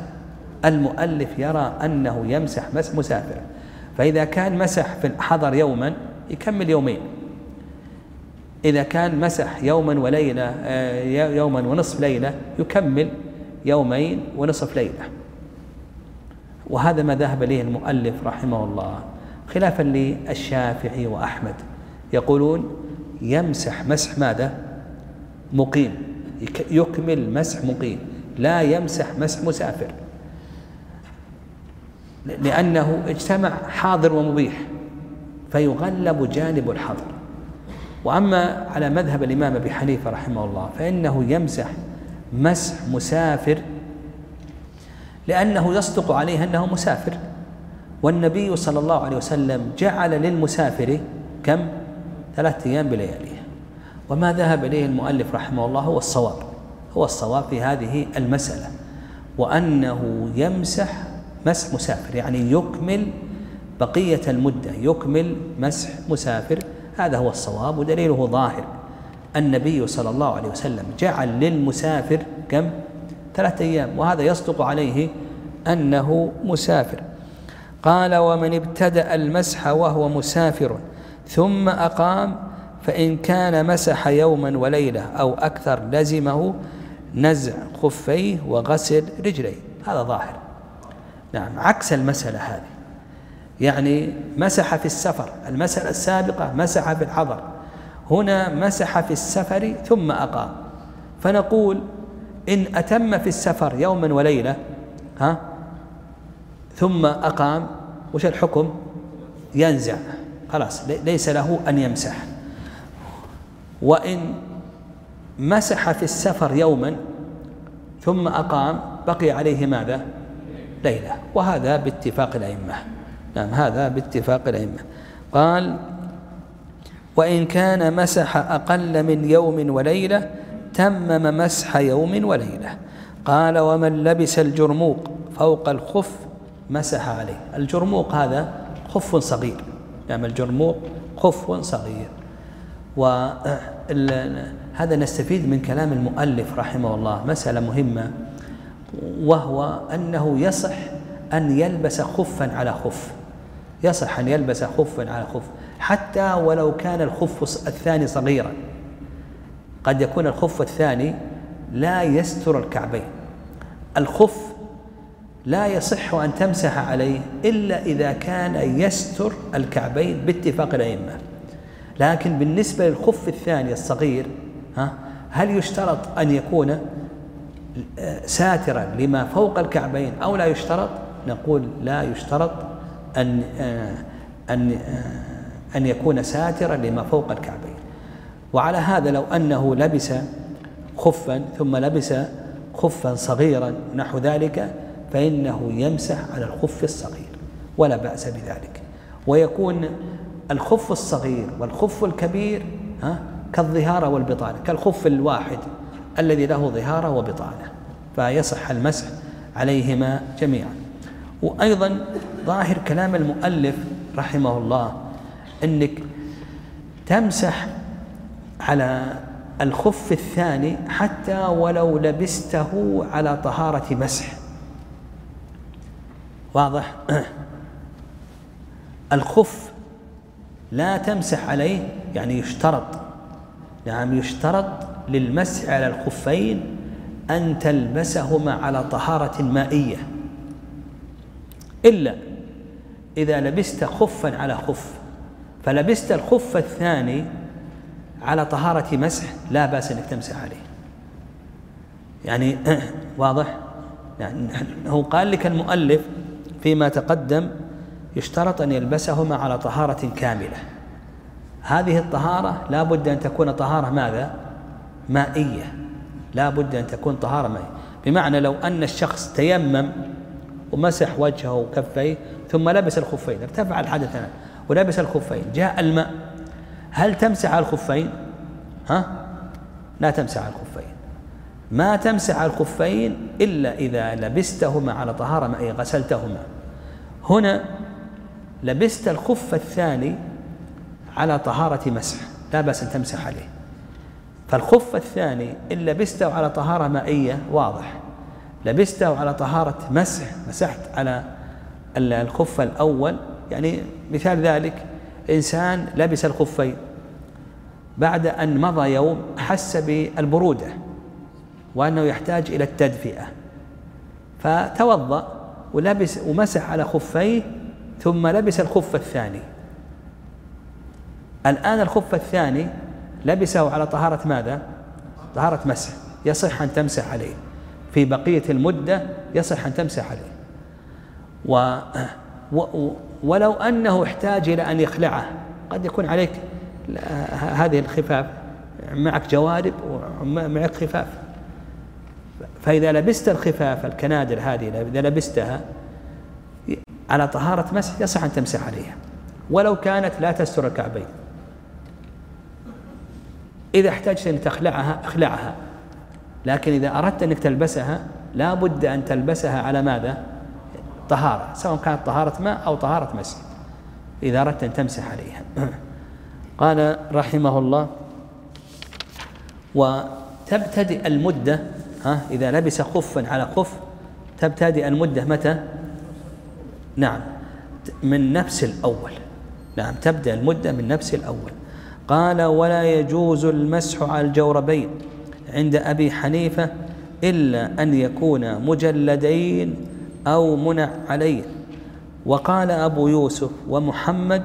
المؤلف يرى أنه يمسح مسح مسافر. فإذا كان مسح في الحضر يوما يكمل يومين. إذا كان مسح يوما وليلة آه، يوما ونصف ليلة يكمل يومين ونصف ليلة. وهذا ما ذهب إليه المؤلف رحمه الله خلافا للشافعي وأحمد. يقولون يمسح مسح ماذا؟ مقيم. يكمل مسح مقيم. لا يمسح مسح مسافر. لأنه اجتمع حاضر ومبيح. فيغلب جانب الحظر وأما على مذهب الإمام أبي حنيفة رحمه الله فإنه يمسح مسح مسافر لأنه يصدق عليه أنه مسافر. والنبي صلى الله عليه وسلم جعل للمسافر كم؟ ثلاثة أيام بلياليها وما ذهب إليه المؤلف رحمه الله هو الصواب هو الصواب في هذه المسألة. وأنه يمسح مسح مسافر يعني يكمل بقية المدة يكمل مسح مسافر. هذا هو الصواب ودليله ظاهر. النبي صلى الله عليه وسلم جعل للمسافر كم؟ ثلاثة أيام وهذا يصدق عليه أنه مسافر. قال ومن ابتدأ المسح وهو مسافر ثم أقام فإن كان مسح يوما وليلة أو أكثر لزمه نزع خفيه وغسل رجليه. هذا ظاهر. نعم عكس المسألة هذه. يعني مسح في السفر المسألة السابقة مسح في الحضر. هنا مسح في السفر ثم أقام. فنقول إن أتم في السفر يوما وليلة ها ثم أقام وش الحكم؟ ينزع. خلاص ليس له أن يمسح. وإن مسح في السفر يوما ثم أقام بقي عليه ماذا؟ ليلة. وهذا باتفاق الأئمة. نعم هذا باتفاق الأئمة. قال وإن كان مسح أقل من يوم وليلة تمم مسح يوم وليلة. قال ومن لبس الجرموق فوق الخف مسح عليه. الجرموق هذا خف صغير. يعني الجرموق خف صغير. وهذا [CLEARS THROAT] نستفيد من كلام المؤلف رحمه الله مسألة مهمة وهو أنه يصح أن يلبس خفا على خف. يصح أن يلبس خفا على خف حتى ولو كان الخف الثاني صغيرا. قد يكون الخف الثاني لا يستر الكعبين. الخف لا يصح أن تمسح عليه إلا إذا كان يستر الكعبين باتفاق الأئمة. لكن بالنسبة للخف الثاني الصغير ها هل يشترط أن يكون ساترا لما فوق الكعبين أو لا يشترط؟ نقول لا يشترط أن أن أن يكون ساترا لما فوق الكعبين. وعلى هذا لو أنه لبس خفا ثم لبس خفا صغيرا نحو ذلك فإنه يمسح على الخف الصغير ولا بأس بذلك. ويكون الخف الصغير والخف الكبير ها كالظهارة والبطانة كالخف الواحد الذي له ظهارة وبطانة فيصح المسح عليهما جميعا. وأيضا ظاهر كلام المؤلف رحمه الله أنك تمسح على الخف الثاني حتى ولو لبسته على طهارة مسح. واضح؟ [CLEARS THROAT] الخف لا تمسح عليه يعني يشترط نعم يشترط للمسح على الخفين أن تلبسهما على طهارة مائية. إلا إذا لبست خفا على خف فلبست الخف الثاني على طهارة مسح لا بأس أنك تمسح عليه. يعني [CLEARS THROAT] واضح؟ يعني هو قال لك المؤلف فيما تقدم يشترط أن يلبسهما على طهارة كاملة. هذه الطهارة لا بد أن تكون طهارة ماذا؟ مائية. لا بد أن تكون طهارة مائية. بمعنى لو أن الشخص تيمم ومسح وجهه وكفيه ثم لبس الخفين ارتفع الحدث ولبس الخفين جاء الماء هل تمسح الخفين؟ ها؟ لا تمسح الخفين. ما تمسح الخفين إلا إذا لبستهما على طهارة مائية غسلتهما. هنا لبست الخف الثاني على طهارة مسح لا بأس أن تمسح عليه. فالخف الثاني إن لبسته على طهارة مائية واضح. لبسته على طهارة مسح مسحت على الخف الأول. يعني مثال ذلك إنسان لبس الخفين بعد أن مضى يوم حس بالبرودة. وأنه يحتاج إلى التدفئة. فتوضأ ولبس ومسح على خفيه ثم لبس الخف الثاني. الآن الخف الثاني لبسه على طهارة ماذا؟ طهارة مسح. يصح أن تمسح عليه. في بقية المدة يصح أن تمسح عليه. و ولو أنه احتاج إلى أن يخلعه. قد يكون عليك هذه الخفاف. معك جوارب ومعك خفاف. فإذا لبست الخفاف الكنادر هذه إذا لبستها على طهارة مسح يصح أن تمسح عليها. ولو كانت لا تستر الكعبين. إذا احتجت أن تخلعها أخلعها. لكن إذا أردت أنك تلبسها لا بد أن تلبسها على ماذا؟ طهارة سواء كانت طهارة ماء أو طهارة مسح إذا أردت أن تمسح عليها. [CLEARS THROAT] قال رحمه الله وتبتدئ المدة ها إذا لبس خفا على خف تبتدئ المدة متى؟ نعم من نفس الأول. نعم تبدأ المدة من نفس الأول. قال ولا يجوز المسح على الجوربين عند أبي حنيفة إلا أن يكون مجلدين أو منع عليه. وقال أبو يوسف ومحمد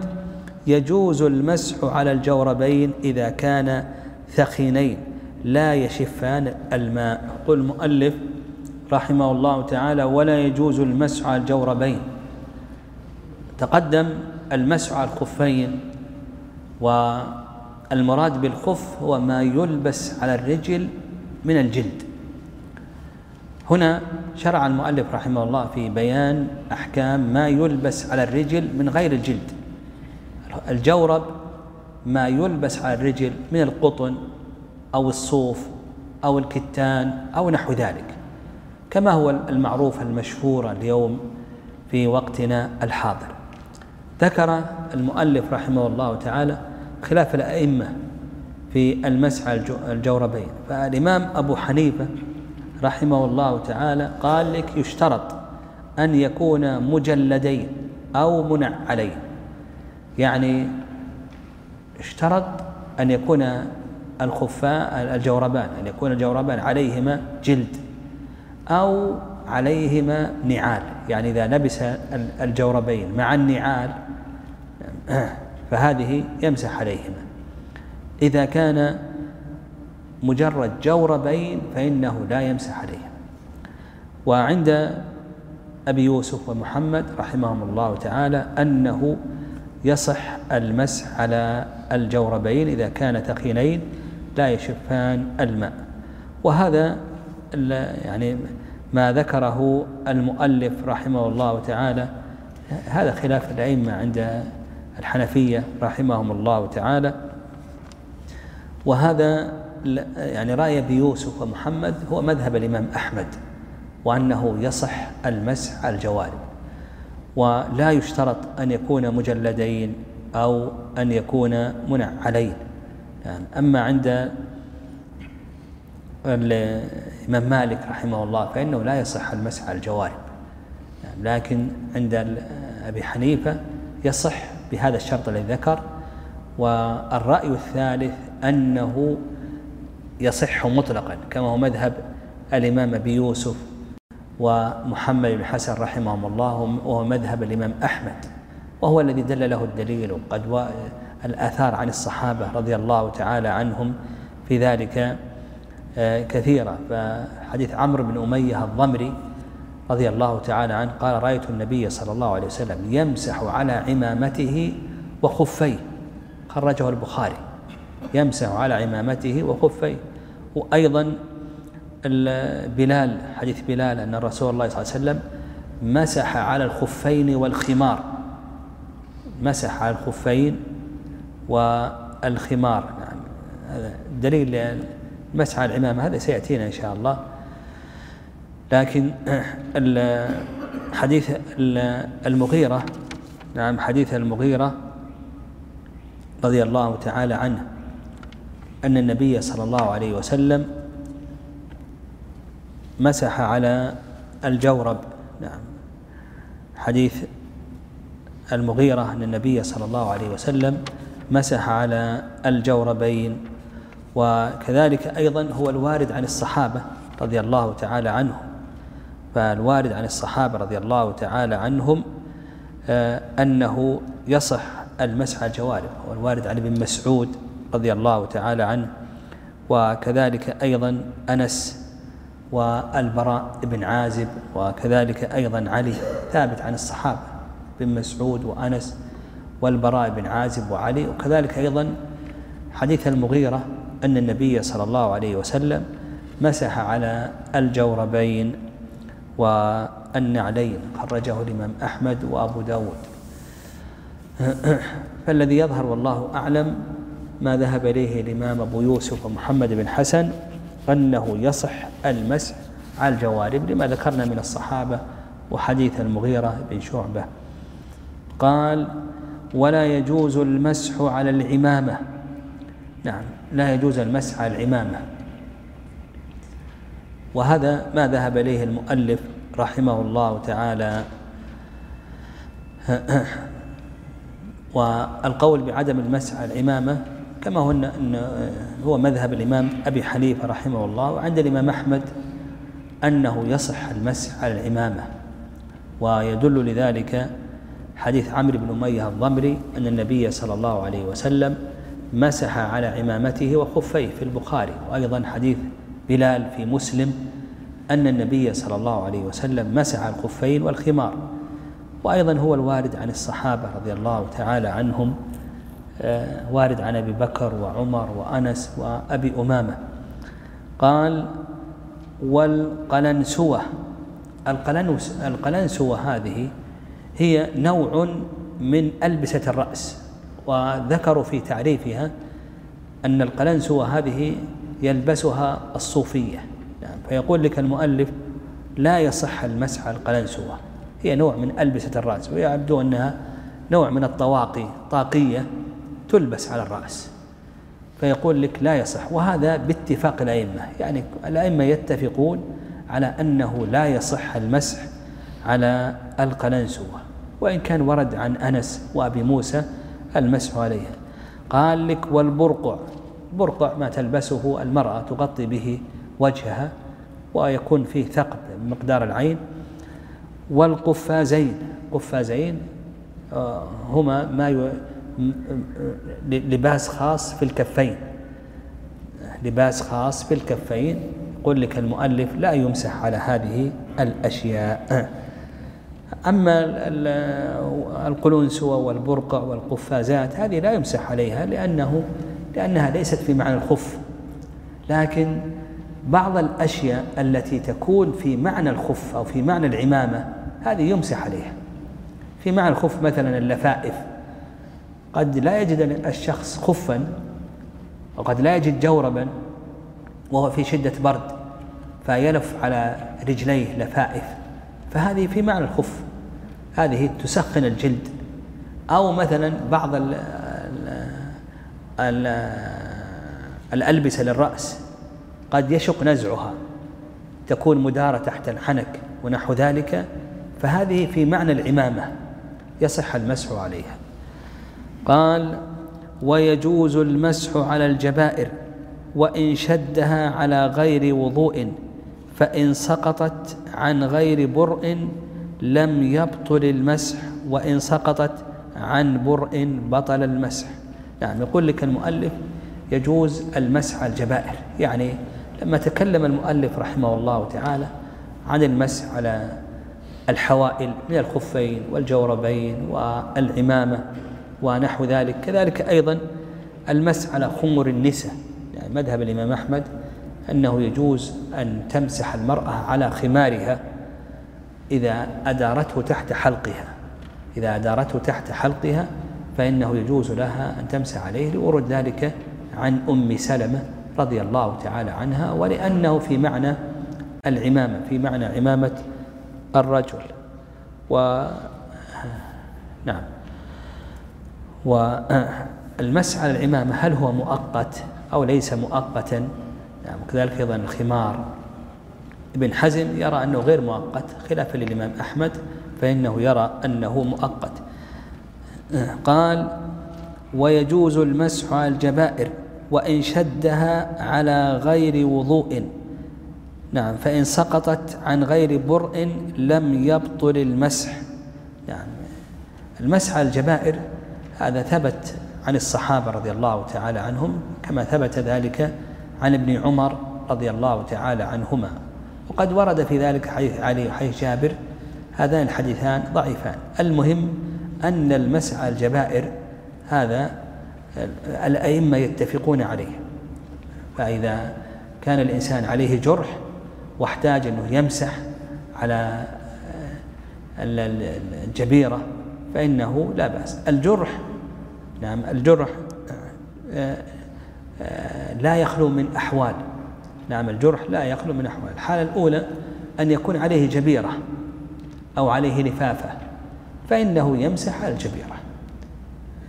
يجوز المسح على الجوربين إذا كان ثخينين لا يشفان الماء. قل المؤلف رحمه الله تعالى ولا يجوز المسح على الجوربين تقدم المسح على الخفين والمراد بالخف هو ما يلبس على الرجل من الجلد. هنا شرع المؤلف رحمه الله في بيان أحكام ما يلبس على الرجل من غير الجلد. الجورب ما يلبس على الرجل من القطن أو الصوف أو الكتان أو نحو ذلك. كما هو المعروف المشهور اليوم في وقتنا الحاضر. ذكر المؤلف رحمه الله تعالى خلاف الأئمة في المسح الجوربين. فالإمام أبو حنيفة رحمه الله تعالى قال لك يشترط أن يكون مجلدين أو منعلين. يعني اشترط أن يكون الخفاء الجوربان أن يكون الجوربان عليهما جلد أو عليهما نعال. يعني إذا لبس الجوربين مع النعال [CLEARS THROAT] فهذه يمسح عليهما. إذا كان مجرد جوربين فإنه لا يمسح عليهما. وعند أبي يوسف ومحمد رحمهم الله تعالى أنه يصح المسح على الجوربين إذا كان ثقيلين لا يشفان الماء. وهذا يعني ما ذكره المؤلف رحمه الله تعالى. هذا خلاف الأئمة عند الحنفية رحمهم الله تعالى. وهذا يعني رأي أبي يوسف ومحمد هو مذهب الإمام أحمد وأنه يصح المسح على الجوارب. ولا يشترط أن يكون مجلدين أو أن يكون منعلين أما عند الإمام مالك رحمه الله فإنه لا يصح المسح على الجوارب. يعني لكن عند أبي حنيفة يصح بهذا الشرط الذي ذكر. والرأي الثالث أنه يصح مطلقا كما هو مذهب الإمام أبي يوسف ومحمد بن حسن رحمهم الله وهو مذهب الإمام أحمد وهو الذي دل له الدليل وقد الآثار عن الصحابة رضي الله تعالى عنهم في ذلك آه، كثيرة. فحديث عمرو بن أمية الضمري رضي الله تعالى عنه قال رأيت النبي صلى الله عليه وسلم يمسح على عمامته وخفيه. خرجه البخاري. يمسح على عمامته وخفيه. وأيضا بلال حديث بلال أن رسول الله صلى الله عليه وسلم مسح على الخفين والخمار. مسح على الخفين والخمار. نعم. هذا دليل مسح على العمامة هذا سيأتينا إن شاء الله. لكن حديث المغيرة نعم حديث المغيرة رضي الله تعالى عنه أن النبي صلى الله عليه وسلم مسح على الجورب. نعم. حديث المغيرة أن النبي صلى الله عليه وسلم مسح على الجوربين. وكذلك أيضا هو الوارد عن الصحابة رضي الله تعالى عنهم. فالوارد عن الصحابة رضي الله تعالى عنهم آه، أنه يصح المسح على الجوارب. والوارد عن ابن مسعود رضي الله تعالى عنه. وكذلك أيضا أنس والبراء بن عازب. وكذلك أيضا علي ثابت عن الصحابة. بن مسعود وأنس والبراء بن عازب وعلي وكذلك أيضا حديث المغيرة أن النبي صلى الله عليه وسلم مسح على الجوربين والنعلين خرجه الإمام أحمد وأبو داود. [CLEARS THROAT] فالذي يظهر والله أعلم ما ذهب إليه الإمام أبو يوسف ومحمد بن حسن أنه يصح المسح على الجوارب لما ذكرنا من الصحابة وحديث المغيرة بن شعبة. قال ولا يجوز المسح على العمامة. نعم لا يجوز المسح على العمامة. وهذا ما ذهب إليه المؤلف رحمه الله تعالى. والقول بعدم المسح على العمامة كما هو أن هو مذهب الإمام أبي حنيفة رحمه الله وعند الإمام أحمد أنه يصح المسح على العمامة ويدل لذلك حديث عمرو بن أمية الضمري أن النبي صلى الله عليه وسلم مسح على عمامته وخفيه في البخاري. وأيضا حديث بلال في مسلم أن النبي صلى الله عليه وسلم مسح الخفين والخمار. وأيضا هو الوارد عن الصحابة رضي الله تعالى عنهم آه، وارد عن أبي بكر وعمر وأنس وأبي أمامة. قال والقلنسوة. القلنسوة هذه هي نوع من ألبسة الرأس وذكروا في تعريفها أن القلنسوة هذه يلبسها الصوفية. نعم فيقول لك المؤلف لا يصح المسح على القلنسوة هي نوع من ألبسة الرأس ويبدو أنها نوع من الطواقي طاقية تلبس على الرأس. فيقول لك لا يصح وهذا باتفاق الأئمة يعني الأئمة يتفقون على أنه لا يصح المسح على القلنسوة وإن كان ورد عن أنس وأبي موسى المسح عليها قال لك والبرقع برقع ما تلبسه المرأة تغطي به وجهها ويكون فيه ثقب بمقدار العين. والقفازين قفازين آه، هما ما. لباس خاص في الكفين. لباس خاص في الكفين. يقول لك المؤلف لا يمسح على هذه الأشياء. أما القلنسوة والبرقع والقفازات هذه لا يمسح عليها لأنه لأنها ليست في معنى الخف. لكن بعض الأشياء التي تكون في معنى الخف أو في معنى العمامة هذه يمسح عليها. في معنى الخف مثلا اللفائف. قد لا يجد الشخص خفا وقد لا يجد جوربا وهو في شدة برد فيلف على رجليه لفائف. فهذه في معنى الخف. هذه تسخن الجلد. أو مثلا بعض ال ال الألبسة للرأس. قد يشق نزعها. تكون مدارة تحت الحنك ونحو ذلك. فهذه في معنى العمامة. يصح المسح عليها. قال ويجوز المسح على الجبائر. وإن شدها على غير وضوء. فإن سقطت عن غير برء لم يبطل المسح وإن سقطت عن برء بطل المسح. نعم يقول لك المؤلف يجوز المسح على الجبائر. يعني لما تكلم المؤلف رحمه الله تعالى عن المسح على الحوائل من الخفين والجوربين والعمامة ونحو ذلك كذلك أيضا المسح على خمر النساء. يعني مذهب الإمام أحمد أنه يجوز أن تمسح المرأة على خمارها إذا أدارته تحت حلقها. إذا أدارته تحت حلقها فإنه يجوز لها أن تمسح عليه لورود ذلك عن أم سلمة رضي الله تعالى عنها ولأنه في معنى العمامة في معنى عمامة الرجل. و نعم. والمسح على العمامة هل هو مؤقت أو ليس مؤقتا؟ نعم. كذلك أيضا الخمار. ابن حزم يرى أنه غير مؤقت خلافا للإمام أحمد فإنه يرى أنه مؤقت. قال ويجوز المسح على الجبائر وإن شدها على غير وضوء. نعم. فإن سقطت عن غير برء لم يبطل المسح. نعم المسح على الجبائر هذا ثبت عن الصحابة رضي الله تعالى عنهم كما ثبت ذلك عن ابن عمر رضي الله تعالى عنهما. وقد ورد في ذلك حديث علي وحديث جابر هذان الحديثان ضعيفان. المهم أن المسح على الجبائر هذا الأئمة يتفقون عليه. فإذا كان الإنسان عليه جرح واحتاج أنه يمسح على الجبيرة فإنه لا بأس. الجرح نعم الجرح آه، لا يخلو من أحوال. نعم الجرح لا يخلو من أحوال. الحالة الأولى أن يكون عليه جبيرة أو عليه لفافة فإنه يمسح على الجبيرة.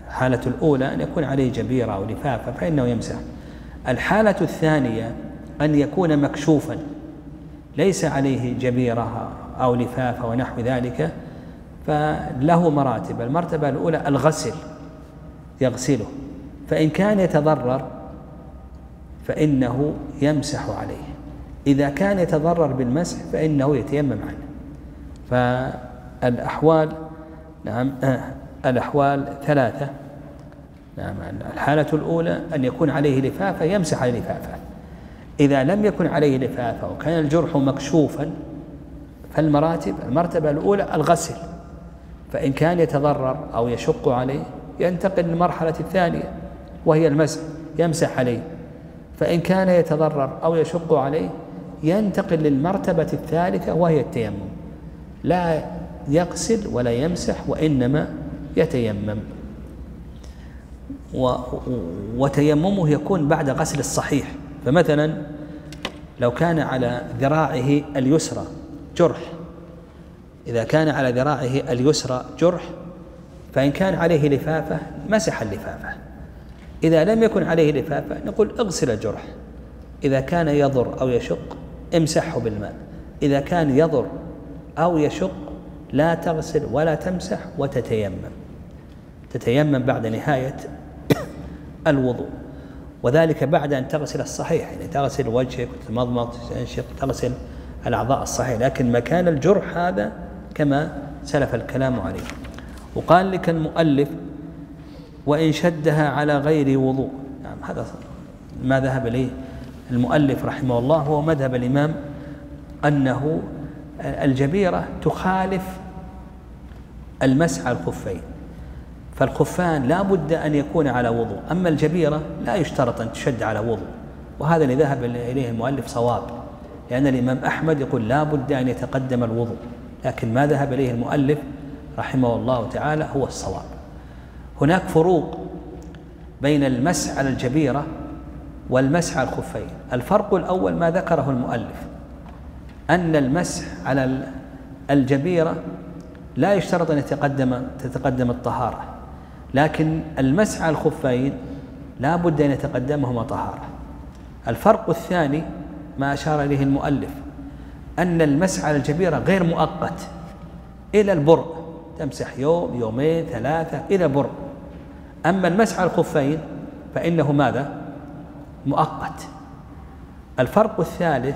الحالة الأولى أن يكون عليه جبيرة أو لفافة فإنه يمسح. الحالة الثانية أن يكون مكشوفا ليس عليه جبيرة أو لفافة ونحو ذلك فله مراتب. المرتبة الأولى الغسل يغسله. فإن كان يتضرر فإنه يمسح عليه. إذا كان يتضرر بالمسح فإنه يتيمم عنه. فالأحوال نعم الأحوال ثلاثة. نعم الحالة الأولى أن يكون عليه لفافة يمسح على لفافة. إذا لم يكن عليه لفافة وكان الجرح مكشوفا فالمراتب المرتبة الأولى الغسل. فإن كان يتضرر أو يشق عليه ينتقل للمرحلة الثانية وهي المسح يمسح عليه. فإن كان يتضرر أو يشق عليه ينتقل للمرتبة الثالثة وهي التيمم. لا يغسل ولا يمسح وإنما يتيمم. وتيممه يكون بعد غسل الصحيح. فمثلا لو كان على ذراعه اليسرى جرح إذا كان على ذراعه اليسرى جرح فإن كان عليه لفافة مسح اللفافة. إذا لم يكن عليه لفافة نقول اغسل الجرح. إذا كان يضر أو يشق امسحه بالماء. إذا كان يضر أو يشق لا تغسل ولا تمسح وتتيمم. تتيمم بعد نهاية [COUGHS] الوضوء. وذلك بعد أن تغسل الصحيح يعني تغسل وجهك وتمضمض تنشق تغسل الأعضاء الصحيح. لكن مكان الجرح هذا كما سلف الكلام عليه. وقال لك المؤلف وإن شدها على غير وضوء. نعم هذا ما ذهب إليه المؤلف رحمه الله هو مذهب الإمام أنه الجبيرة تخالف المسح على الخفين. فالخفان لا بد أن يكون على وضوء أما الجبيرة لا يشترط أن تشد على وضوء. وهذا اللي ذهب إليه المؤلف صواب لأن الإمام أحمد يقول لا بد أن يتقدم الوضوء. لكن ما ذهب إليه المؤلف رحمه الله تعالى هو الصواب. هناك فروق بين المسح على الجبيرة والمسح على الخفين. الفرق الأول ما ذكره المؤلف أن المسح على الجبيرة لا يشترط أن يتقدم تتقدم الطهارة لكن المسح على الخفين لا بد أن يتقدمهما طهارة. الفرق الثاني ما أشار إليه المؤلف أن المسح على الجبيرة غير مؤقت إلى البرء تمسح يوم يومين ثلاثة إلى برء أما المسح على الخفين فإنه ماذا؟ مؤقت الفرق الثالث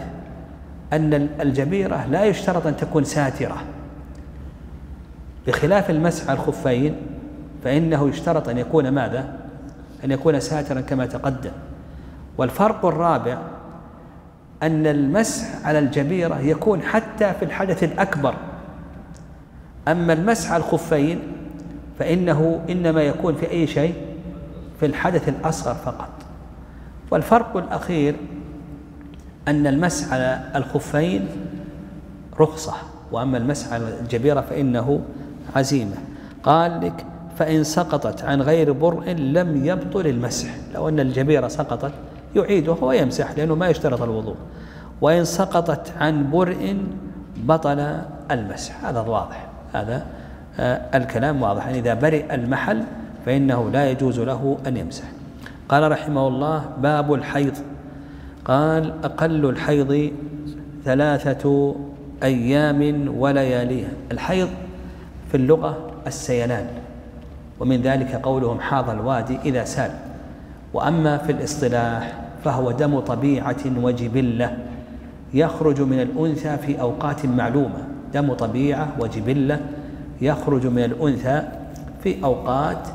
أن الجبيرة لا يشترط أن تكون ساترة بخلاف المسح على الخفين فإنه يشترط أن يكون ماذا؟ أن يكون ساترا كما تقدم والفرق الرابع أن المسح على الجبيرة يكون حتى في الحدث الأكبر أما المسح على الخفين فإنه إنما يكون في أي شيء في الحدث الأصغر فقط. والفرق الأخير أن المسح على الخفين رخصة وأما المسح على الجبيرة فإنه عزيمة. قال لك فإن سقطت عن غير برء لم يبطل المسح. لو أن الجبيرة سقطت يعيدها ويمسح لأنه ما يشترط الوضوء. وإن سقطت عن برء بطل المسح. هذا واضح هذا الكلام واضح. يعني إذا برئ المحل فإنه لا يجوز له أن يمسح. قال رحمه الله باب الحيض. قال أقل الحيض ثلاثة أيام ولياليها. الحيض في اللغة السيلان ومن ذلك قولهم حاض الوادي إذا سال. وأما في الاصطلاح فهو دم طبيعة وجبلة يخرج من الأنثى في أوقات معلومة. دم طبيعة وجبلة يخرج من الأنثى في أوقات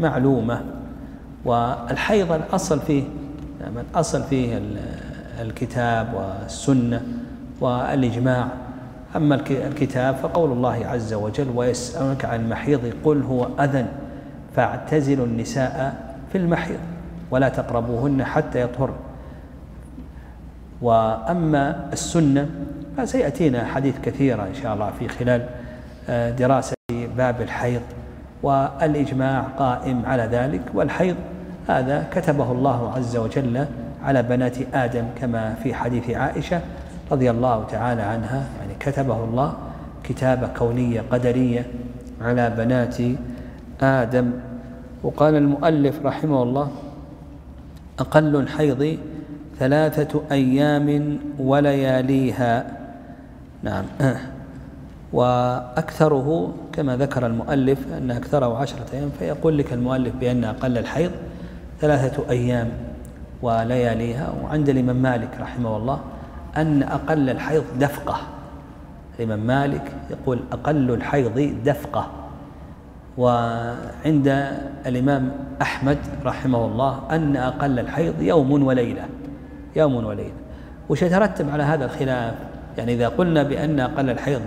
معلومة والحيض الأصل فيه نعم الأصل فيه الكتاب والسنة والإجماع. أما الكتاب فقول الله عز وجل ويسألونك عن المحيض قل هو أذى فاعتزلوا النساء في المحيض ولا تقربوهن حتى يطهرن وأما السنة فسيأتينا حديث كثيرة إن شاء الله في خلال دراسة باب الحيض والإجماع قائم على ذلك والحيض هذا كتبه الله عز وجل على بنات آدم كما في حديث عائشة رضي الله تعالى عنها يعني كتبه الله كتابة كونية قدرية على بنات آدم. وقال المؤلف رحمه الله أقل الحيض ثلاثة أيام ولياليها. نعم. وأكثره كما ذكر المؤلف أن أكثره عشرة أيام فيقول لك المؤلف بأن أقل الحيض ثلاثة أيام ولياليها. وعند الإمام مالك رحمه الله أن أقل الحيض دفقة. الإمام مالك يقول أقل الحيض دفقة. وعند الإمام أحمد رحمه الله أن أقل الحيض يوم وليلة. يوم وليلة. وش يترتب على هذا الخلاف؟ يعني إذا قلنا بأن أقل الحيض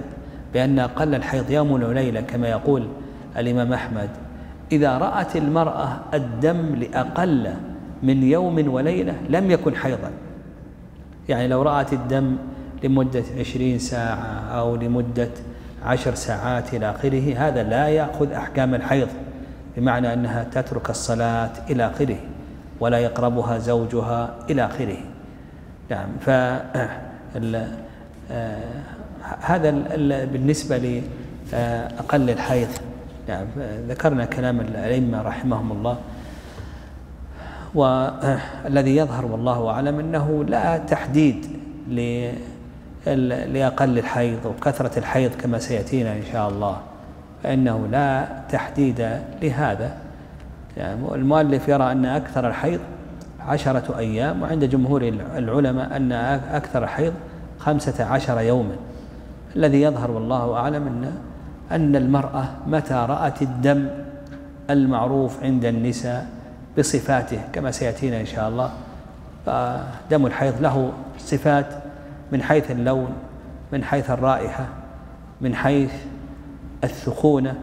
بأن أقل الحيض يوم وليلة كما يقول الإمام أحمد. إذا رأت المرأة الدم لأقل من يوم وليلة لم يكن حيضا. يعني لو رأت الدم لمدة عشرين ساعة أو لمدة عشر ساعات إلى آخره هذا لا يأخذ أحكام الحيض بمعنى أنها تترك الصلاة إلى آخره ولا يقربها زوجها إلى آخره. نعم ف [CLEARS THROAT] هذا بالنسبة لأقل الحيض. نعم ذكرنا كلام الأئمة رحمهم الله والذي يظهر والله أعلم أنه لا تحديد لأقل الحيض وكثرة الحيض كما سيأتينا إن شاء الله. فإنه لا تحديد لهذا. يعني المؤلف يرى أن أكثر الحيض عشرة أيام وعند جمهور العلماء أن أكثر الحيض خمسة عشر يوما. الذي يظهر والله أعلم أن أن المرأة متى رأت الدم المعروف عند النساء بصفاته كما سيأتينا إن شاء الله. فدم الحيض له صفات من حيث اللون من حيث الرائحة من حيث الثخونة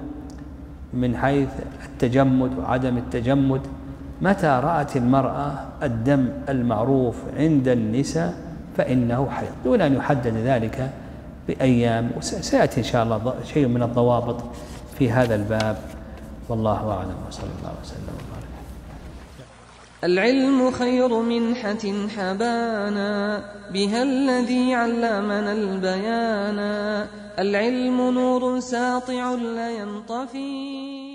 من حيث التجمد وعدم التجمد. متى رأت المرأة الدم المعروف عند النساء فإنه حيض. دون أن يحدد ذلك بأيام سيأتي إن شاء الله شيء من الضوابط في هذا الباب. والله أعلم. وصلى الله وسلم. وبارك العلم خير منحة حبانا بها الذي علمنا البيانا. العلم نور ساطع لا ينطفي.